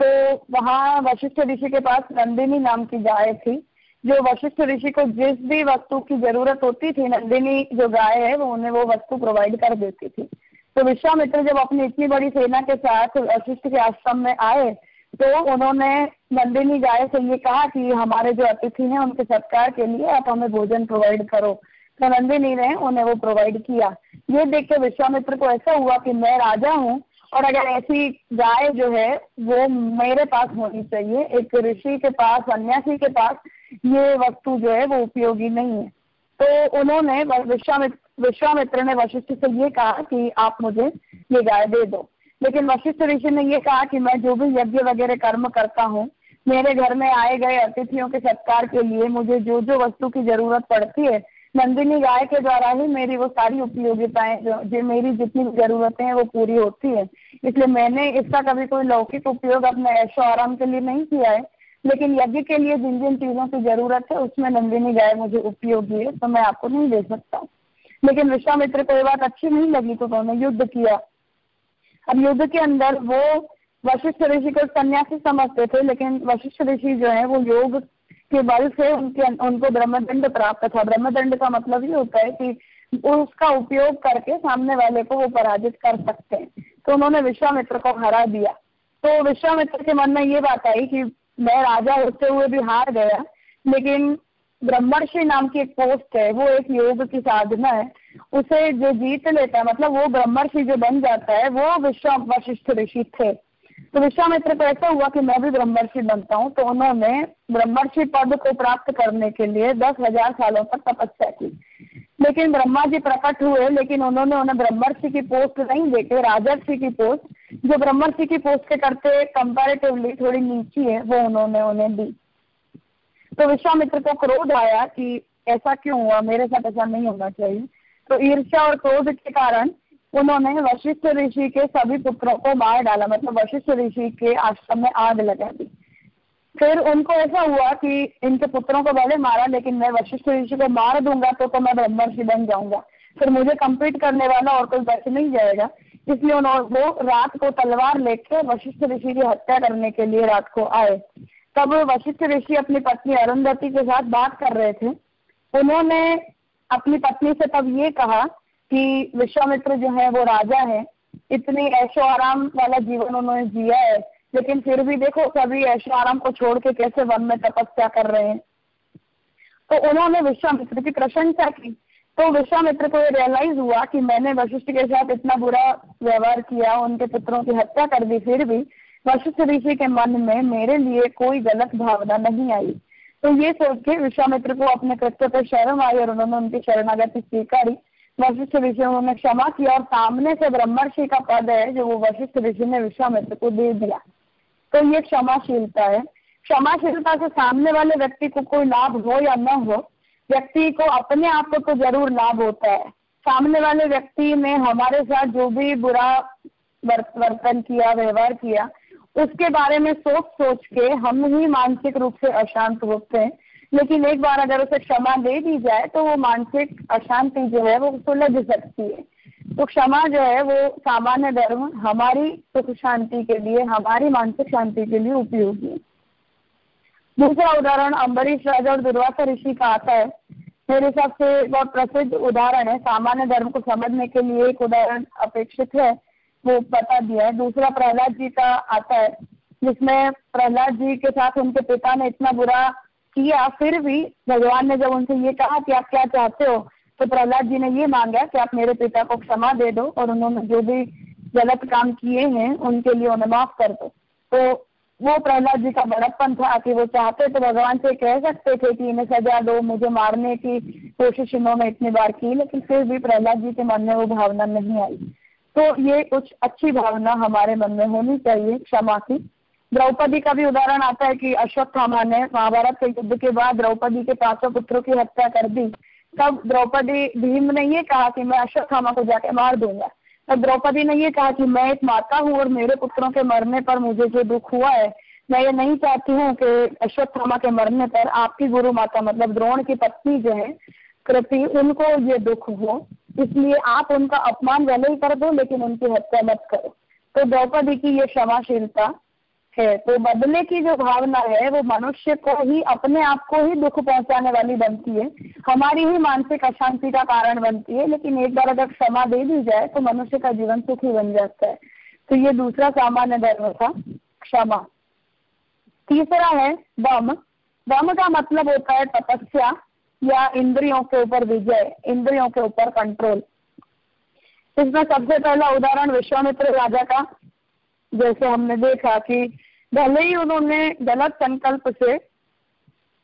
तो वहाँ वशिष्ठ ऋषि के पास नंदिनी नाम की गाय थी, जो वशिष्ठ ऋषि को जिस भी वस्तु की ज़रूरत होती थी, नंदिनी जो गाय है, वो उन्हें वो वस्तु प्रोवाइड कर देती थी। तो विश्वामित्र जब अपनी इतनी बड़ी सेना के साथ वशिष्ठ के आश्रम में आए तो उन्होंने नंदिनी गाय से ये कहा कि हमारे जो अतिथि हैं, उनके सत्कार के लिए आप हमें भोजन प्रोवाइड करो। तो नंदिनी ने उन्हें वो प्रोवाइड किया। ये देख के विश्वामित्र को ऐसा हुआ कि मैं राजा हूँ और अगर ऐसी गाय जो है, वो मेरे पास होनी चाहिए। एक ऋषि के पास, सन्यासी के पास ये वस्तु जो है, वो उपयोगी नहीं है। तो उन्होंने विश्वामित्र विश्वामित्र ने वशिष्ठ से ये कहा कि आप मुझे ये गाय दे दो। लेकिन वशिष्ठ ऋषि ने ये कहा कि मैं जो भी यज्ञ वगैरह कर्म करता हूँ, मेरे घर में आए गए अतिथियों के सत्कार के लिए मुझे जो जो वस्तु की ज़रूरत पड़ती है नंदिनी गाय के द्वारा ही मेरी वो सारी उपयोगिताएँ, जो जो मेरी जितनी जरूरतें हैं वो पूरी होती है। इसलिए मैंने इसका कभी कोई लौकिक उपयोग अपने ऐशो आराम के लिए नहीं किया है, लेकिन यज्ञ के लिए जिन जिन चीज़ों की ज़रूरत है, उसमें नंदिनी गाय मुझे उपयोगी है तो मैं आपको नहीं दे सकता। लेकिन विश्वामित्र को ये बात अच्छी नहीं लगी तो उन्होंने युद्ध किया। अब युद्ध के अंदर वो वशिष्ठ ऋषि को सन्यासी समझते थे, लेकिन वशिष्ठ ऋषि जो है, वो योग के बल से उनके उनको ब्रह्मदंड प्राप्त था। ब्रह्मदंड का मतलब ये होता है कि उसका उपयोग करके सामने वाले को वो पराजित कर सकते हैं। तो उन्होंने विश्वामित्र को हरा दिया। तो विश्वामित्र के मन में ये बात आई कि मैं राजा होते हुए भी हार गया, लेकिन ब्रह्मर्षि नाम की एक पोस्ट है, वो एक योग की साधना है। उसे जो जीत लेता है मतलब वो ब्रह्मर्षि जो बन जाता है, वो विश्व वशिष्ठ ऋषि थे। तो विश्वामित्र को ऐसा हुआ कि मैं भी ब्रह्मर्षि बनता हूँ तो उन्होंने ब्रह्मर्षि पद को प्राप्त करने के लिए दस हज़ार सालों तक तपस्या की। लेकिन ब्रह्मा जी प्रकट हुए, लेकिन उन्होंने उन्हें ब्रह्मर्षि की पोस्ट नहीं देते राजर्षि की पोस्ट जो ब्रह्मर्षि की पोस्ट के करते कंपेरेटिवली थोड़ी नीची है, वो उन्होंने उन्हें दी। तो विश्वामित्र को क्रोध आया कि ऐसा क्यों हुआ? मेरे साथ ऐसा नहीं होना चाहिए। तो ईर्ष्या और क्रोध के कारण उन्होंने वशिष्ठ ऋषि के सभी पुत्रों को मार डाला मतलब वशिष्ठ ऋषि के आश्रम में आग लगा दी। फिर उनको ऐसा हुआ कि इनके पुत्रों को पहले मारा, लेकिन मैं वशिष्ठ ऋषि को मार दूँगा तो तो मैं ब्रह्मर्षि बन जाऊँगा। फिर मुझे कंप्लीट करने वाला और कोई बच नहीं जाएगा। इसलिए उन्होंने वो रात को तलवार लेके वशिष्ठ ऋषि की हत्या करने के लिए रात को आए। तब वशिष्ठ ऋषि अपनी पत्नी अरुंधति के साथ बात कर रहे थे। उन्होंने अपनी पत्नी से तब ये कहा कि विश्वामित्र जो है वो राजा है। इतनी ऐशो आराम वाला जीवन उन्होंने जिया है। लेकिन फिर भी देखो, सभी ऐशो आराम को छोड़ के कैसे वन में तपस्या कर रहे हैं। तो उन्होंने विश्वामित्र की प्रशंसा की। तो विश्वामित्र को ये रियलाइज़ हुआ कि मैंने वशिष्ठ के साथ इतना बुरा व्यवहार किया, उनके पुत्रों की हत्या कर दी, फिर भी वशिष्ठ ऋषि के मन में मेरे लिए कोई गलत भावना नहीं आई। तो ये सोच के विश्वामित्र को अपने कृत्य पर शर्म आई और उन्होंने उनकी शरणागति स्वीकारी। वशिष्ठ ऋषि उन्होंने क्षमा किया और सामने से ब्रह्मर्षि का पद है जो वो वशिष्ठ ऋषि ने विश्वामित्र को दे दिया। तो ये क्षमाशीलता है। क्षमाशीलता से सामने वाले व्यक्ति को कोई लाभ हो या न हो, व्यक्ति को अपने आप को तो ज़रूर लाभ होता है। सामने वाले व्यक्ति ने हमारे साथ जो भी बुरा वर्तन किया, व्यवहार किया, उसके बारे में सोच सोच के हम ही मानसिक रूप से अशांत होते हैं। लेकिन एक बार अगर उसे क्षमा दे दी जाए तो वो मानसिक अशांति जो है वो सुलझ सकती है। तो क्षमा जो है वो सामान्य धर्म हमारी सुख शांति के लिए, हमारी मानसिक शांति के लिए उपयोगी है। दूसरा उदाहरण अम्बरीश राजा और दुर्वासा ऋषि का आता है। मेरे हिसाब से बहुत प्रसिद्ध उदाहरण है। सामान्य धर्म को समझने के लिए एक उदाहरण अपेक्षित है, वो बता दिया है। दूसरा प्रहलाद जी का आता है, जिसमें प्रहलाद जी के साथ उनके पिता ने इतना बुरा किया, फिर भी भगवान ने जब उनसे ये कहा कि आप क्या चाहते हो तो प्रहलाद जी ने ये मांगा कि आप मेरे पिता को क्षमा दे दो और उन्होंने जो भी गलत काम किए हैं, उनके लिए उन्हें माफ़ कर दो। तो वो प्रहलाद जी का बड़प्पन था कि वो चाहते तो भगवान से कह सकते थे कि इन्हें सजा दो, मुझे मारने की कोशिश इन्होंने इतनी बार की, लेकिन फिर भी प्रहलाद जी के मन में वो भावना नहीं आई। तो ये कुछ अच्छी भावना हमारे मन में होनी चाहिए, क्षमा की। द्रौपदी का भी उदाहरण आता है कि अश्वत्थामा ने महाभारत के युद्ध के बाद द्रौपदी के पाँचों पुत्रों की हत्या कर दी। तब द्रौपदी भीम ने ये कहा कि मैं अश्वत्थामा को जाके मार दूँगा। तब द्रौपदी ने ये कहा कि मैं एक माता हूँ और मेरे पुत्रों के मरने पर मुझे जो दुख हुआ है, मैं ये नहीं चाहती हूँ कि अश्वत्थामा के मरने पर आपकी गुरु माता मतलब द्रोण की पत्नी जो है कृति उनको ये दुख हो। इसलिए आप उनका अपमान भले ही कर दो, लेकिन उनकी हत्या मत करो। तो द्रौपदी की ये क्षमाशीलता है। तो बदले की जो भावना है, वो मनुष्य को ही, अपने आप को ही दुख पहुँचाने वाली बनती है। हमारी ही मानसिक अशांति का कारण बनती है, लेकिन एक बार अगर क्षमा दे दी जाए तो मनुष्य का जीवन सुखी बन जाता है। तो ये दूसरा सामान्य धर्म था, क्षमा। तीसरा है, दम। दम का मतलब होता है तपस्या या इंद्रियों के ऊपर विजय, इंद्रियों के ऊपर कंट्रोल इसमें सबसे पहला उदाहरण विश्वामित्र राजा का जैसे हमने देखा कि भले ही उन्होंने गलत संकल्प से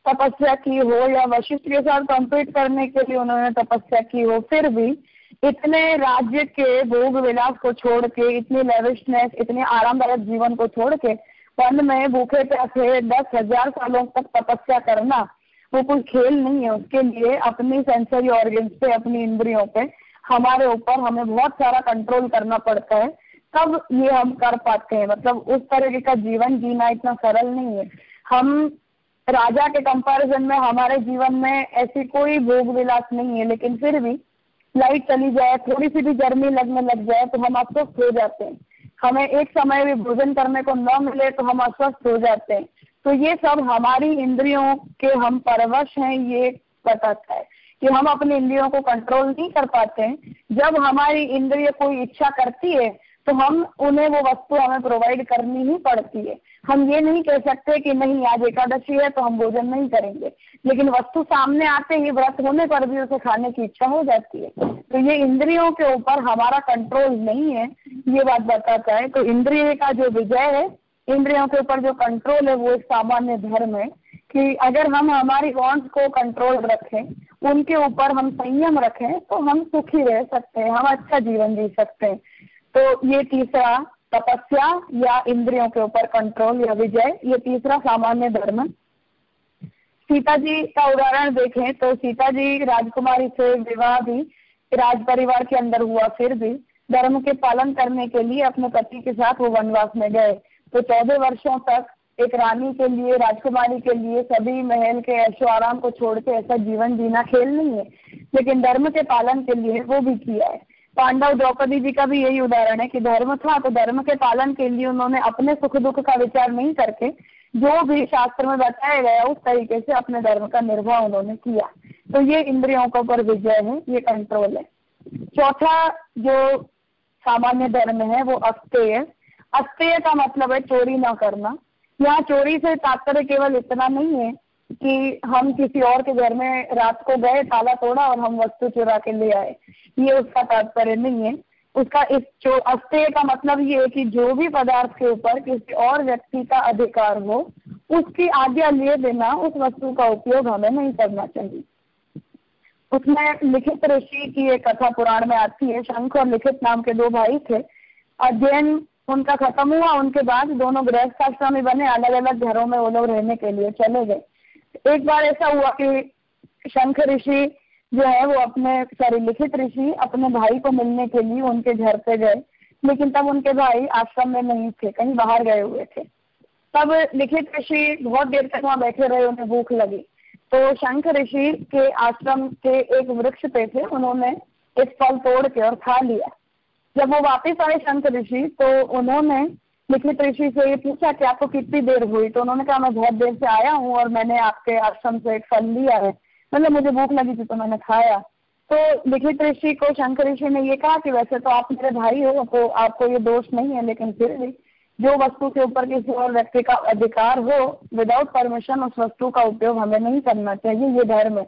तपस्या की हो या वशिष्ठ के साथ कंपीट करने के लिए उन्होंने तपस्या की हो, फिर भी इतने राज्य के भोग विलास को छोड़ के, इतनी लेविशनेस इतने आरामदायक जीवन को छोड़ के वन में भूखे प्यासे दस हज़ार सालों तक तपस्या करना, वो कोई खेल नहीं है उसके लिए। अपनी सेंसरी ऑर्गन्स पे, अपनी इंद्रियों पे हमारे ऊपर हमें बहुत सारा कंट्रोल करना पड़ता है। तब ये हम कर पाते हैं? मतलब उस तरह का जीवन जीना इतना सरल नहीं है। हम राजा के कंपैरिजन में, हमारे जीवन में ऐसी कोई भोग विलास नहीं है, लेकिन फिर भी लाइट चली जाए, थोड़ी सी भी गर्मी लगने लग जाए तो हम अस्वस्थ हो जाते हैं। हमें एक समय भी भोजन करने को न मिले तो हम अस्वस्थ हो जाते हैं। तो ये सब हमारी इंद्रियों के हम परवश हैं, ये बताता है कि हम अपनी इंद्रियों को कंट्रोल नहीं कर पाते हैं। जब हमारी इंद्रिय कोई इच्छा करती है तो हम उन्हें वो वस्तु हमें प्रोवाइड करनी ही पड़ती है। हम ये नहीं कह सकते कि नहीं, आज एकादशी है तो हम भोजन नहीं करेंगे। लेकिन वस्तु सामने आते ही व्रत होने पर भी उसे खाने की इच्छा हो जाती है। तो ये इंद्रियों के ऊपर हमारा कंट्रोल नहीं है। ये बात बताता है तो इंद्रिय का जो विजय है, इंद्रियों के ऊपर जो कंट्रोल है वो एक सामान्य धर्म है कि अगर हम हमारी वॉन्ट्स को कंट्रोल रखें, उनके ऊपर हम संयम रखें तो हम सुखी रह सकते हैं, हम अच्छा जीवन जी सकते हैं। तो ये तीसरा तपस्या या इंद्रियों के ऊपर कंट्रोल या विजय, ये तीसरा सामान्य धर्म। सीता जी का उदाहरण देखें तो सीता जी राजकुमारी से विवाह भी राज परिवार के अंदर हुआ, फिर भी धर्म के पालन करने के लिए अपने पति के साथ वो वनवास में गए। तो चौदह वर्षों तक एक रानी के लिए, राजकुमारी के लिए सभी महल के ऐशो आराम को छोड़ के ऐसा जीवन जीना खेल नहीं है, लेकिन धर्म के पालन के लिए वो भी किया है। पांडव द्रौपदी जी का भी यही उदाहरण है कि धर्म था तो धर्म के पालन के लिए उन्होंने अपने सुख दुख का विचार नहीं करके जो भी शास्त्र में बताया गया उस तरीके से अपने धर्म का निर्वाह उन्होंने किया। तो ये इंद्रियों के ऊपर विजय है, ये कंट्रोल है। चौथा जो सामान्य धर्म है, वो अस्तेय अस्तेय का मतलब है चोरी ना करना। यहाँ चोरी से तात्पर्य केवल इतना नहीं है कि हम किसी और के घर में रात को गए ताला तोड़ा और हम वस्तु चुरा के ले आए। ये उसका तात्पर्य नहीं है। उसका इस जो अस्तेय का मतलब ये है कि जो भी पदार्थ के ऊपर किसी और व्यक्ति का अधिकार हो, उसकी आज्ञा लिए बिना उस वस्तु का उपयोग हमें नहीं करना चाहिए। उसमें लिखित ऋषि की एक कथा पुराण में आती है। शंख और लिखित नाम के दो भाई थे। अध्ययन उनका खत्म हुआ, उनके बाद दोनों गृहस्थ आश्रमी बने अलग अलग घरों में वो लोग रहने के लिए चले गए। एक बार ऐसा हुआ कि शंख ऋषि जो है वो अपने सॉरी लिखित ऋषि अपने भाई को मिलने के लिए उनके घर पे गए। लेकिन तब उनके भाई आश्रम में नहीं थे, कहीं बाहर गए हुए थे। तब लिखित ऋषि बहुत देर तक वहाँ बैठे रहे, उन्हें भूख लगी। तो शंख ऋषि के आश्रम के एक वृक्ष पे थे, उन्होंने एक फल तोड़ के और खा लिया। जब वो वापस आए शंख ऋषि तो उन्होंने लिखित ऋषि से ये पूछा कि आपको कितनी देर हुई? तो उन्होंने कहा, मैं बहुत देर से आया हूँ और मैंने आपके आश्रम से एक फल लिया है। मतलब मुझे भूख लगी थी तो मैंने खाया। तो लिखित ऋषि को, शंकर ऋषि ने ये कहा कि वैसे तो आप मेरे भाई हो तो आपको ये दोष नहीं है, लेकिन फिर भी जो वस्तु के ऊपर किसी और व्यक्ति का अधिकार हो विदाउट परमिशन उस वस्तु का उपयोग हमें नहीं करना चाहिए, ये धर्म है।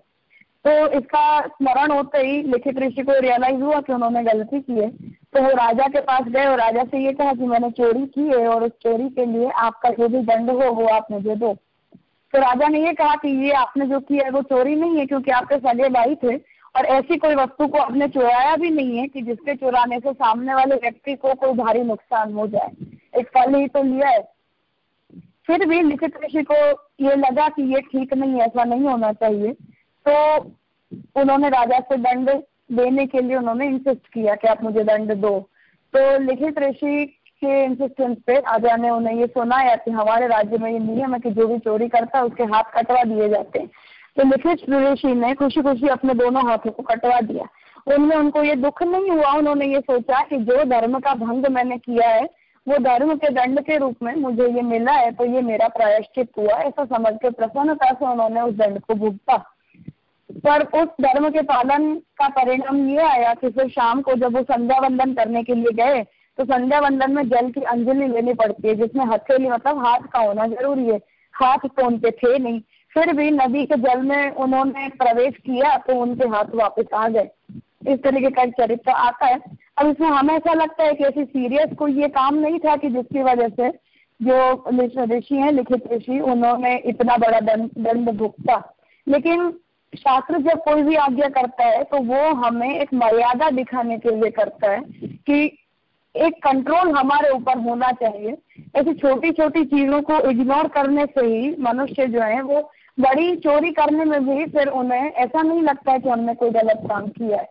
तो इसका स्मरण होते ही लिखित ऋषि को रियलाइज़ हुआ कि उन्होंने गलती की है। तो वो राजा के पास गए और राजा से ये कहा कि मैंने चोरी की है और उस चोरी के लिए आपका जो भी दंड हो, वो आप मुझे दो। तो राजा ने ये कहा कि ये आपने जो किया है वो चोरी नहीं है, क्योंकि आपके सगे भाई थे। और ऐसी कोई वस्तु को आपने चुराया भी नहीं है कि जिसके चुराने से सामने वाले व्यक्ति को कोई भारी नुकसान हो जाए। एक फल ही तो लिया है। फिर भी लिखित ऋषि को ये लगा कि ये ठीक नहीं है, ऐसा नहीं होना चाहिए। तो उन्होंने राजा से दंड देने के लिए उन्होंने इंसिस्ट किया कि आप मुझे दंड दो। तो लिखित ऋषि के इंसिस्टेंस पे राजा ने उन्हें ये सुनाया कि हमारे राज्य में ये नियम है कि जो भी चोरी करता है, उसके हाथ कटवा दिए जाते हैं। तो लिखित ऋषि ने खुशी खुशी अपने दोनों हाथों को कटवा दिया। उनमें उनको ये दुख नहीं हुआ, उन्होंने ये सोचा कि जो धर्म का भंग मैंने किया है, वो धर्म के दंड के रूप में मुझे ये मिला है तो ये मेरा प्रायश्चित हुआ। ऐसा समझ के प्रसन्नता से उन्होंने उस दंड को भुगता। पर उस धर्म के पालन का परिणाम ये आया कि फिर शाम को जब वो संध्या वंदन करने के लिए गए तो संध्या वंदन में जल की अंजलि लेनी पड़ती है, जिसमें हथेली मतलब हाथ का होना ज़रूरी है। हाथ तो उनके थे नहीं। फिर भी नदी के जल में उन्होंने प्रवेश किया तो उनके हाथ वापस आ गए। इस तरीके का चरित्र आता है। अब इसमें हमें ऐसा लगता है कि ऐसी सीरियस कोई ये काम नहीं था कि जिसकी वजह से जो ऋषि हैं, लिखित ऋषि, उन्होंने इतना बड़ा दंड भुगता। लेकिन शास्त्र जब कोई भी आज्ञा करता है तो वो हमें एक मर्यादा दिखाने के लिए करता है कि एक कंट्रोल हमारे ऊपर होना चाहिए। ऐसी छोटी छोटी चीज़ों को इग्नोर करने से ही मनुष्य जो है, वो बड़ी चोरी करने में भी फिर उन्हें ऐसा नहीं लगता है कि हमने कोई गलत काम किया है।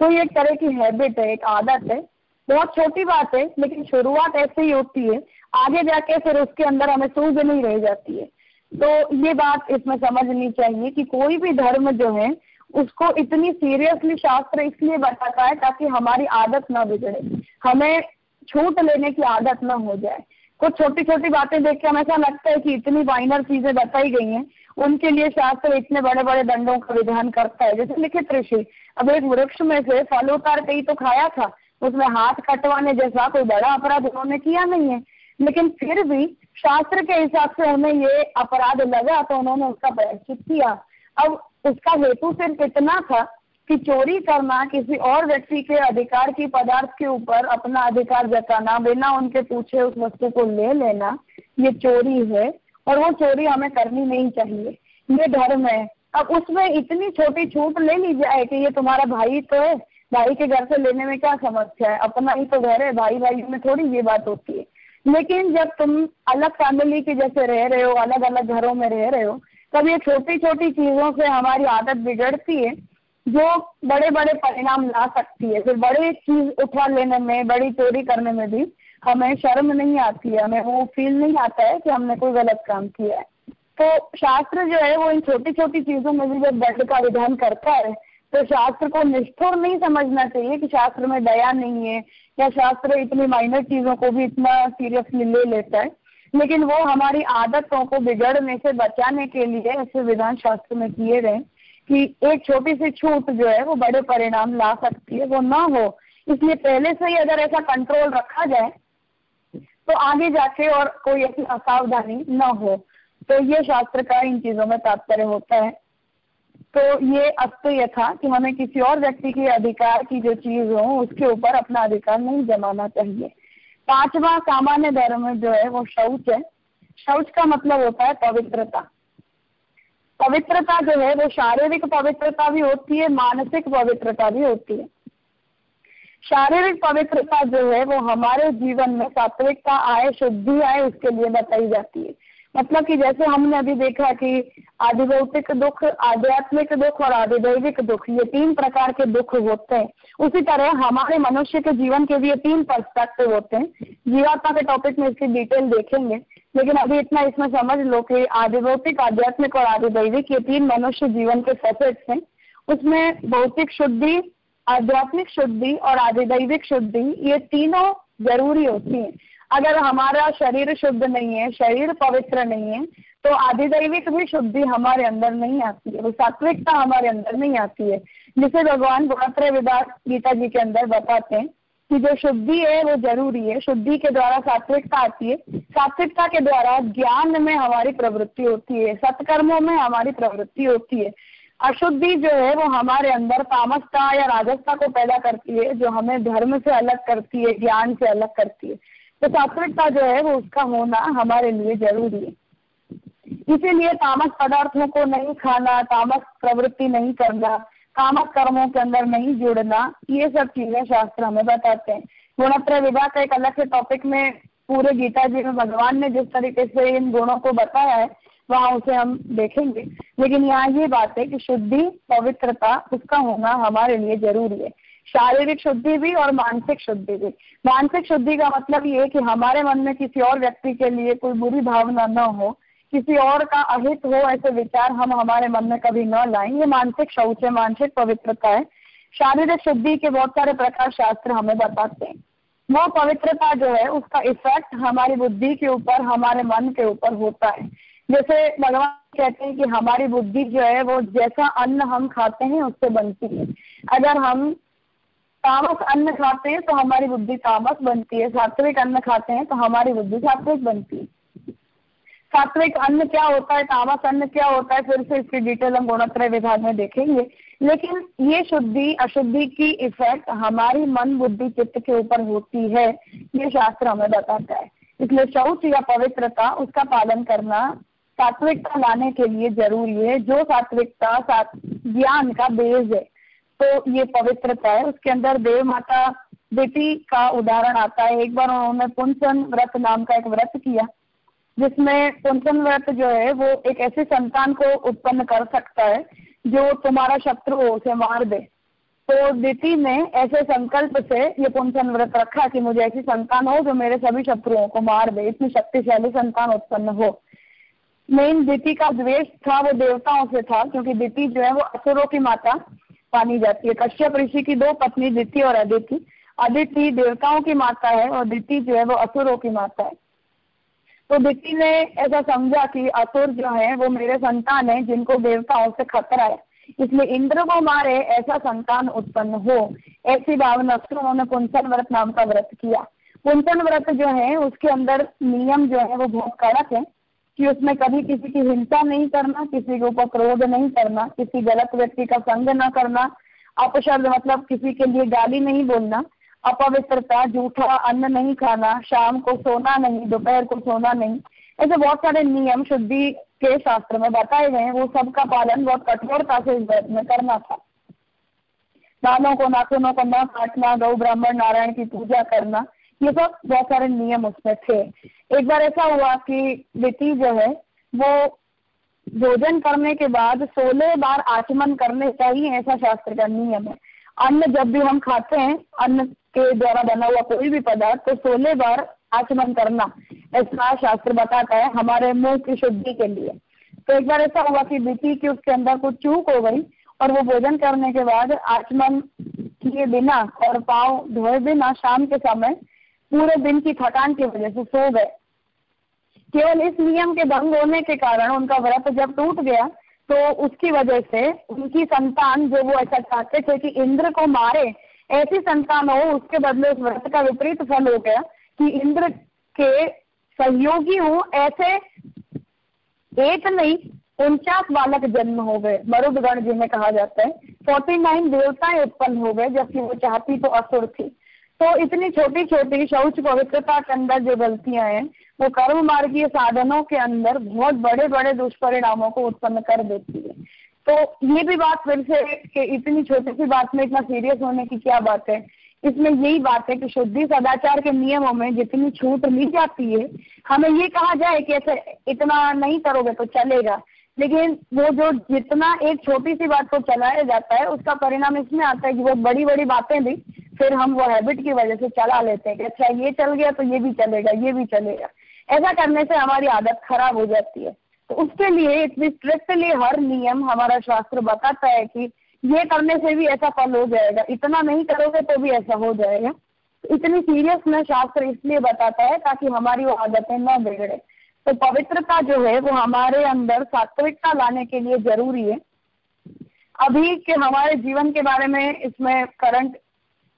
तो ये एक तरह की हैबिट है, एक आदत है। बहुत छोटी बात है, लेकिन शुरुआत ऐसे ही होती है। आगे जाके फिर उसके अंदर हमें सूझ नहीं रह जाती है। तो ये बात इसमें समझनी चाहिए कि कोई भी धर्म जो है उसको इतनी सीरियसली शास्त्र इसलिए बताता है ताकि हमारी आदत ना बिगड़े। हमें छूट लेने की आदत ना हो जाए। कुछ छोटी छोटी बातें देख के हमें ऐसा लगता है कि इतनी माइनर चीज़ें बताई गई हैं, उनके लिए शास्त्र इतने बड़े बड़े दंडों का विधान करता है। जैसे लिखित ऋषि, अब एक वृक्ष में से फल उतार के ही तो खाया था, उसमें हाथ कटवाने जैसा कोई बड़ा अपराध उन्होंने किया नहीं है। लेकिन फिर भी शास्त्र के हिसाब से उन्हें ये अपराध लगा तो उन्होंने उसका प्रायश्चित किया। अब उसका हेतु सिर्फ़ इतना था कि चोरी करना किसी और व्यक्ति के अधिकार की पदार्थ के ऊपर अपना अधिकार जताना, बिना उनके पूछे उस वस्तु को ले लेना, ये चोरी है और वो चोरी हमें करनी नहीं चाहिए। ये धर्म है। अब उसमें इतनी छोटी छूट ले ली जाए कि ये तुम्हारा भाई तो है। भाई के घर से लेने में क्या समस्या है? अपना ही तो घर है। भाई भाई में थोड़ी ये बात होती है। लेकिन जब तुम अलग फैमिली के जैसे रह रहे हो अलग अलग घरों में रह रहे हो तब ये छोटी छोटी चीज़ों से हमारी आदत बिगड़ती है, जो बड़े बड़े परिणाम ला सकती है। फिर बड़ी चीज़ उठा लेने में, बड़ी चोरी करने में भी हमें शर्म नहीं आती है, हमें वो फील नहीं आता है कि हमने कोई गलत काम किया है। तो शास्त्र जो है, वो इन छोटी छोटी चीज़ों में भी जब दंड का विधान करता है तो शास्त्र को निष्ठुर नहीं समझना चाहिए कि शास्त्र में दया नहीं है, या शास्त्र इतनी माइनर चीज़ों को भी इतना सीरियसली ले लेता है। लेकिन वो हमारी आदतों को बिगड़ने से बचाने के लिए ऐसे विधान शास्त्र में किए गए कि एक छोटी सी छूट जो है वो बड़े परिणाम ला सकती है, वो ना हो। इसलिए पहले से ही अगर ऐसा कंट्रोल रखा जाए तो आगे जाके और कोई ऐसी असावधानी न हो। तो ये शास्त्र का इन चीज़ों में तात्पर्य होता है। तो ये अस्त था कि हमें किसी और व्यक्ति के अधिकार की जो चीज़ हो, उसके ऊपर अपना अधिकार नहीं जमाना चाहिए। पांचवा सामान्य धर्म जो है वो शौच है। शौच का मतलब होता है पवित्रता। पवित्रता जो है वो शारीरिक पवित्रता भी होती है, मानसिक पवित्रता भी होती है। शारीरिक पवित्रता जो है वो हमारे जीवन में सात्विकता आए, शुद्धि आए, उसके लिए बताई जाती है। मतलब कि जैसे हमने अभी देखा कि आदिभौतिक दुख, आध्यात्मिक दुख और आदिदैविक दुख, ये तीन प्रकार के दुख होते हैं। उसी तरह हमारे मनुष्य के जीवन के भी ये तीन पर्सपेक्टिव होते हैं। जीवात्मा के टॉपिक में इसकी डिटेल देखेंगे, लेकिन अभी इतना इसमें समझ लो कि आदिभौतिक आध्यात्मिक और आदिदैविक ये तीन मनुष्य जीवन के फेसेट्स हैं। उसमें भौतिक शुद्धि, आध्यात्मिक शुद्धि और आदिदैविक शुद्धि ये तीनों ज़रूरी होती है। अगर हमारा शरीर शुद्ध नहीं है, शरीर पवित्र नहीं है तो आधिदैविक भी शुद्धि हमारे अंदर नहीं आती है वो सात्विकता हमारे अंदर नहीं आती है। जिसे भगवान गुणत्रय विदास गीता जी के अंदर बताते हैं कि जो शुद्धि है, वो ज़रूरी है। शुद्धि के द्वारा सात्विकता आती है। सात्विकता के द्वारा ज्ञान में हमारी प्रवृत्ति होती है, सत्कर्मों में हमारी प्रवृत्ति होती है। अशुद्धि जो है, वो हमारे अंदर तामसता या राजस्था को पैदा करती है, जो हमें धर्म से अलग करती है, ज्ञान से अलग करती है। तो सात्विकता जो है वो उसका होना हमारे लिए ज़रूरी है। इसीलिए तामस पदार्थों को नहीं खाना, तामस प्रवृत्ति नहीं करना कामक कर्मों के अंदर नहीं जुड़ना, ये सब चीज़ें शास्त्र हमें बताते हैं। गुणत्र विभाग का एक अलग से टॉपिक में पूरे गीता जी में भगवान ने जिस तरीके से इन गुणों को बताया है, वहाँ उसे हम देखेंगे। लेकिन यहाँ ये बात है कि शुद्धि, पवित्रता, उसका होना हमारे लिए ज़रूरी है। शारीरिक शुद्धि भी और मानसिक शुद्धि भी। मानसिक शुद्धि का मतलब ये कि हमारे मन में किसी और व्यक्ति के लिए कोई बुरी भावना न हो, किसी और का अहित हो ऐसे विचार हम हमारे मन में कभी न लाएँ। ये मानसिक शौच है, मानसिक पवित्रता है। शारीरिक शुद्धि के बहुत सारे प्रकार शास्त्र हमें बताते हैं। वो पवित्रता जो है, उसका इफ़ेक्ट हमारी बुद्धि के ऊपर, हमारे मन के ऊपर होता है। जैसे भगवान कहते हैं कि हमारी बुद्धि जो है, वो जैसा अन्न हम खाते हैं, उससे बनती है। अगर हम तामस अन्न खाते हैं तो हमारी बुद्धि तामस बनती है। सात्विक अन्न खाते हैं तो हमारी बुद्धि सात्विक बनती है। सात्विक अन्न क्या होता है, तामस अन्न क्या होता है, फिर से इसकी डिटेल हम गुणत्रय विभाग में देखेंगे। लेकिन ये शुद्धि, अशुद्धि की इफ़ेक्ट हमारी मन बुद्धि चित्त के ऊपर होती है, ये शास्त्र हमें बताता है। इसलिए शौच या पवित्रता, उसका पालन करना सात्विकता लाने के लिए ज़रूरी है। जो सात्विकता, सात, ज्ञान का बेज है तो ये पवित्रता है उसके अंदर देव माता बेटी का उदाहरण आता है। एक बार उन्होंने पुंसन व्रत नाम का एक व्रत किया, जिसमें पुंसन व्रत जो है, वो एक ऐसे संतान को उत्पन्न कर सकता है जो तुम्हारा शत्रु हो, उसे मार दे। तो दीति ने ऐसे संकल्प से ये पुंसन व्रत रखा कि मुझे ऐसी संतान हो जो मेरे सभी शत्रुओं को मार दे, इतनी शक्तिशाली संतान उत्पन्न हो। मेन दिति का द्वेष था, वो देवताओं से था, क्योंकि दिति जो है, वो असुरों की माता मानी जाती है। कश्यप ऋषि की दो पत्नी दिति और अदिति। अदिति देवताओं की माता है और दिति जो है वो असुरों की माता है। तो दिति ने ऐसा समझा कि असुर जो है वो मेरे संतान है, जिनको देवताओं से खतरा है। इसलिए इंद्र को मारे, ऐसा संतान उत्पन्न हो। ऐसी भावना से उन्होंने पुंसन व्रत नाम का व्रत किया। पुंसन व्रत जो है, उसके अंदर नियम जो है वो बहुत कड़क है। कि उसमें कभी किसी की हिंसा नहीं करना, किसी के ऊपर क्रोध नहीं करना, किसी गलत व्यक्ति का संग न करना, अपशब्द मतलब किसी के लिए गाली नहीं बोलना, अपवित्रता, जूठा, अन्न नहीं खाना, शाम को सोना नहीं, दोपहर को सोना नहीं, ऐसे बहुत सारे नियम शुद्धि के शास्त्र में बताए गए वो सबका पालन बहुत कठोरता से इस व्रत में करना था। दानों को, नाखूनों को न काटना, गौ ब्राह्मण नारायण की पूजा करना ये सब बहुत सारे नियम उसमें थे। एक बार ऐसा हुआ कि बेटी जो है, वो भोजन करने के बाद सोलह बार आचमन करने चाहिए ऐसा शास्त्र का नियम है। अन्न जब भी हम खाते हैं, अन्न के द्वारा बना हुआ कोई भी पदार्थ तो सोलह बार आचमन करना ऐसा शास्त्र बताता है हमारे मुँह की शुद्धि के लिए। तो एक बार ऐसा हुआ कि बेटी की उसके अंदर कुछ चूक हो गई और वो भोजन करने के बाद आचमन किए बिना और पाव धोए बिना शाम के समय पूरे दिन की थकान की वजह से सो गए। केवल इस नियम के भंग होने के कारण उनका व्रत जब टूट गया तो उसकी वजह से उनकी संतान जो वो ऐसा चाहते थे कि इंद्र को मारे, ऐसी संतान हो, उसके बदले उस व्रत का विपरीत फल हो गया कि इंद्र के सहयोगी हो, ऐसे एक नहीं, उनचास बालक जन्म हो गए। मरुदगण जिन्हें कहा जाता है, फोर्टी नाइन देवताएँ उत्पन्न हो गए, जबकि वो चाहती तो असुर थी। तो इतनी छोटी छोटी शौच पवित्रता के अंदर जो गलतियाँ हैं, वो कर्म मार्गीय साधनों के अंदर बहुत बड़े बड़े दुष्परिणामों को उत्पन्न कर देती है। तो ये भी बात फिर से कि इतनी छोटी सी बात में इतना सीरियस होने की क्या बात है? इसमें यही बात है कि शुद्धि सदाचार के नियमों में जितनी छूट ली जाती है, हमें ये कहा जाए कि ऐसे इतना नहीं करोगे तो चलेगा। लेकिन वो जो जितना एक छोटी सी बात को चलाया जाता है, उसका परिणाम इसमें आता है कि वो बड़ी बड़ी बातें भी फिर हम वो हैबिट की वजह से चला लेते हैं कि अच्छा ये चल गया तो ये भी चलेगा, ये भी चलेगा। ऐसा करने से हमारी आदत खराब हो जाती है। तो उसके लिए, इतनी स्ट्रिक्टली हर नियम हमारा शास्त्र बताता है कि ये करने से भी ऐसा फल हो जाएगा, इतना नहीं करोगे तो भी ऐसा हो जाएगा। इतनी सीरियस में शास्त्र इसलिए बताता है ताकि हमारी वो आदतें न बिगड़े। तो पवित्रता जो है वो हमारे अंदर सात्विकता लाने के लिए ज़रूरी है। अभी के हमारे जीवन के बारे में इसमें करंट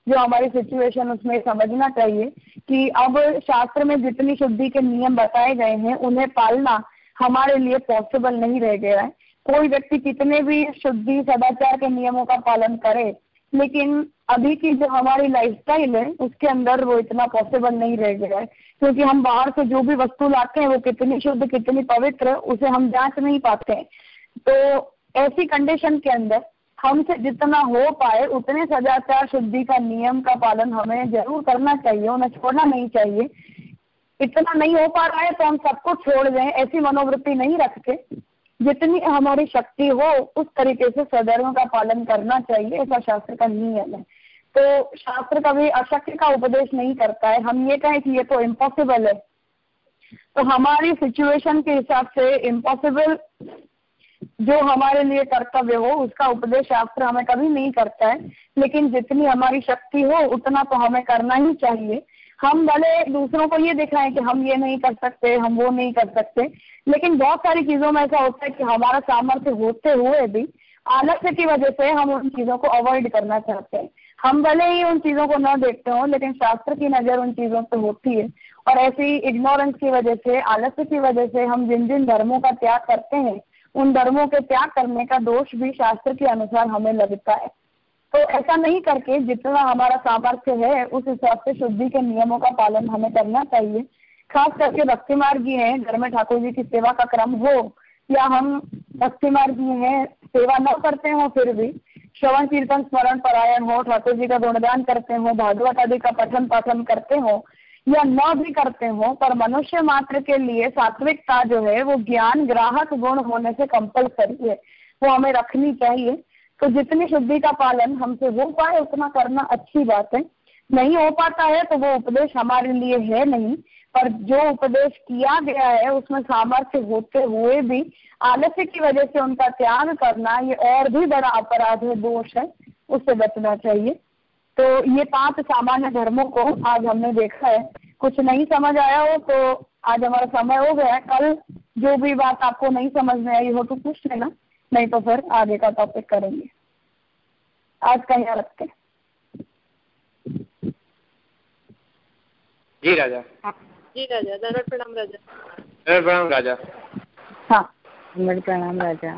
जो हमारी सिचुएशन उसमें समझना चाहिए कि अब शास्त्र में जितनी शुद्धि के नियम बताए गए हैं, उन्हें पालना हमारे लिए पॉसिबल नहीं रह गया है। कोई व्यक्ति कितने भी शुद्धि, सदाचार के नियमों का पालन करे, लेकिन अभी की जो हमारी लाइफस्टाइल है, उसके अंदर वो इतना पॉसिबल नहीं रह गया है। क्योंकि हम बाहर से जो भी वस्तु लाते हैं, वो कितनी शुद्ध, कितनी पवित्र, उसे हम जाँच नहीं पाते हैं। तो ऐसी कंडीशन के अंदर हमसे जितना हो पाए, उतने सदाचार शुद्धि का नियम का पालन हमें ज़रूर करना चाहिए, उन्हें छोड़ना नहीं चाहिए। इतना नहीं हो पा रहा है तो हम सबको छोड़ दें, ऐसी मनोवृत्ति नहीं रखते। जितनी हमारी शक्ति हो, उस तरीके से सदैव का पालन करना चाहिए, ऐसा शास्त्र का नियम है। तो शास्त्र कभी अशक्ति का उपदेश नहीं करता है। हम ये कहें कि ये तो इम्पॉसिबल है। तो हमारी सिचुएशन के हिसाब से इम्पॉसिबल जो हमारे लिए कर्तव्य हो, उसका उपदेश शास्त्र हमें कभी नहीं करता है। लेकिन जितनी हमारी शक्ति हो, उतना तो हमें करना ही चाहिए। हम भले दूसरों को ये दिखाएँ कि हम ये नहीं कर सकते, हम वो नहीं कर सकते, लेकिन बहुत सारी चीज़ों में ऐसा होता है कि हमारा सामर्थ्य होते हुए भी आलस्य की वजह से हम उन चीज़ों को अवॉइड करना चाहते हैं। हम भले ही उन चीज़ों को न देखते हो, लेकिन शास्त्र की नज़र उन चीज़ों पे होती है। और ऐसी इग्नोरेंस की वजह से, आलस्य की वजह से हम जिन जिन धर्मों का त्याग करते हैं, उन धर्मों के त्याग करने का दोष भी शास्त्र के अनुसार हमें लगता है। तो ऐसा नहीं करके जितना हमारा सामर्थ्य है, उस हिसाब से शुद्धि के नियमों का पालन हमें करना चाहिए। खास करके भक्ति मार्गी है घर में ठाकुर जी की सेवा का क्रम हो, या हम भक्ति मार्गी हैं सेवा न करते हो फिर भी, श्रवण, कीर्तन, स्मरण, परायण हो, ठाकुर जी का गुणगान करते हो, भागवत आदि का पठन पाठन करते हो, या न भी करते हो, पर मनुष्य मात्र के लिए सात्विकता जो है, वो ज्ञान, ग्राहक गुण होने से कंपलसरी है। वो हमें रखनी चाहिए। तो जितनी शुद्धि का पालन हमसे हो पाए, उतना करना अच्छी बात है। नहीं हो पाता है तो वो उपदेश हमारे लिए है नहीं। पर जो उपदेश किया गया है उसमें सामर्थ्य होते हुए भी आलस्य की वजह से उनका त्याग करना ये और भी बड़ा अपराध है दोष है उससे बचना चाहिए। तो ये पाँच सामान्य धर्मों को आज हमने देखा है। कुछ नहीं समझ आया हो तो आज हमारा समय हो गया है। कल जो भी बात आपको नहीं समझ में आई हो तो पूछ लेना। नहीं तो फिर आगे का टॉपिक करेंगे। आज का यहाँ रखते जी राजा। जी राजा दंड प्रणाम राजा प्रणाम राजा हाँ प्रणाम राजा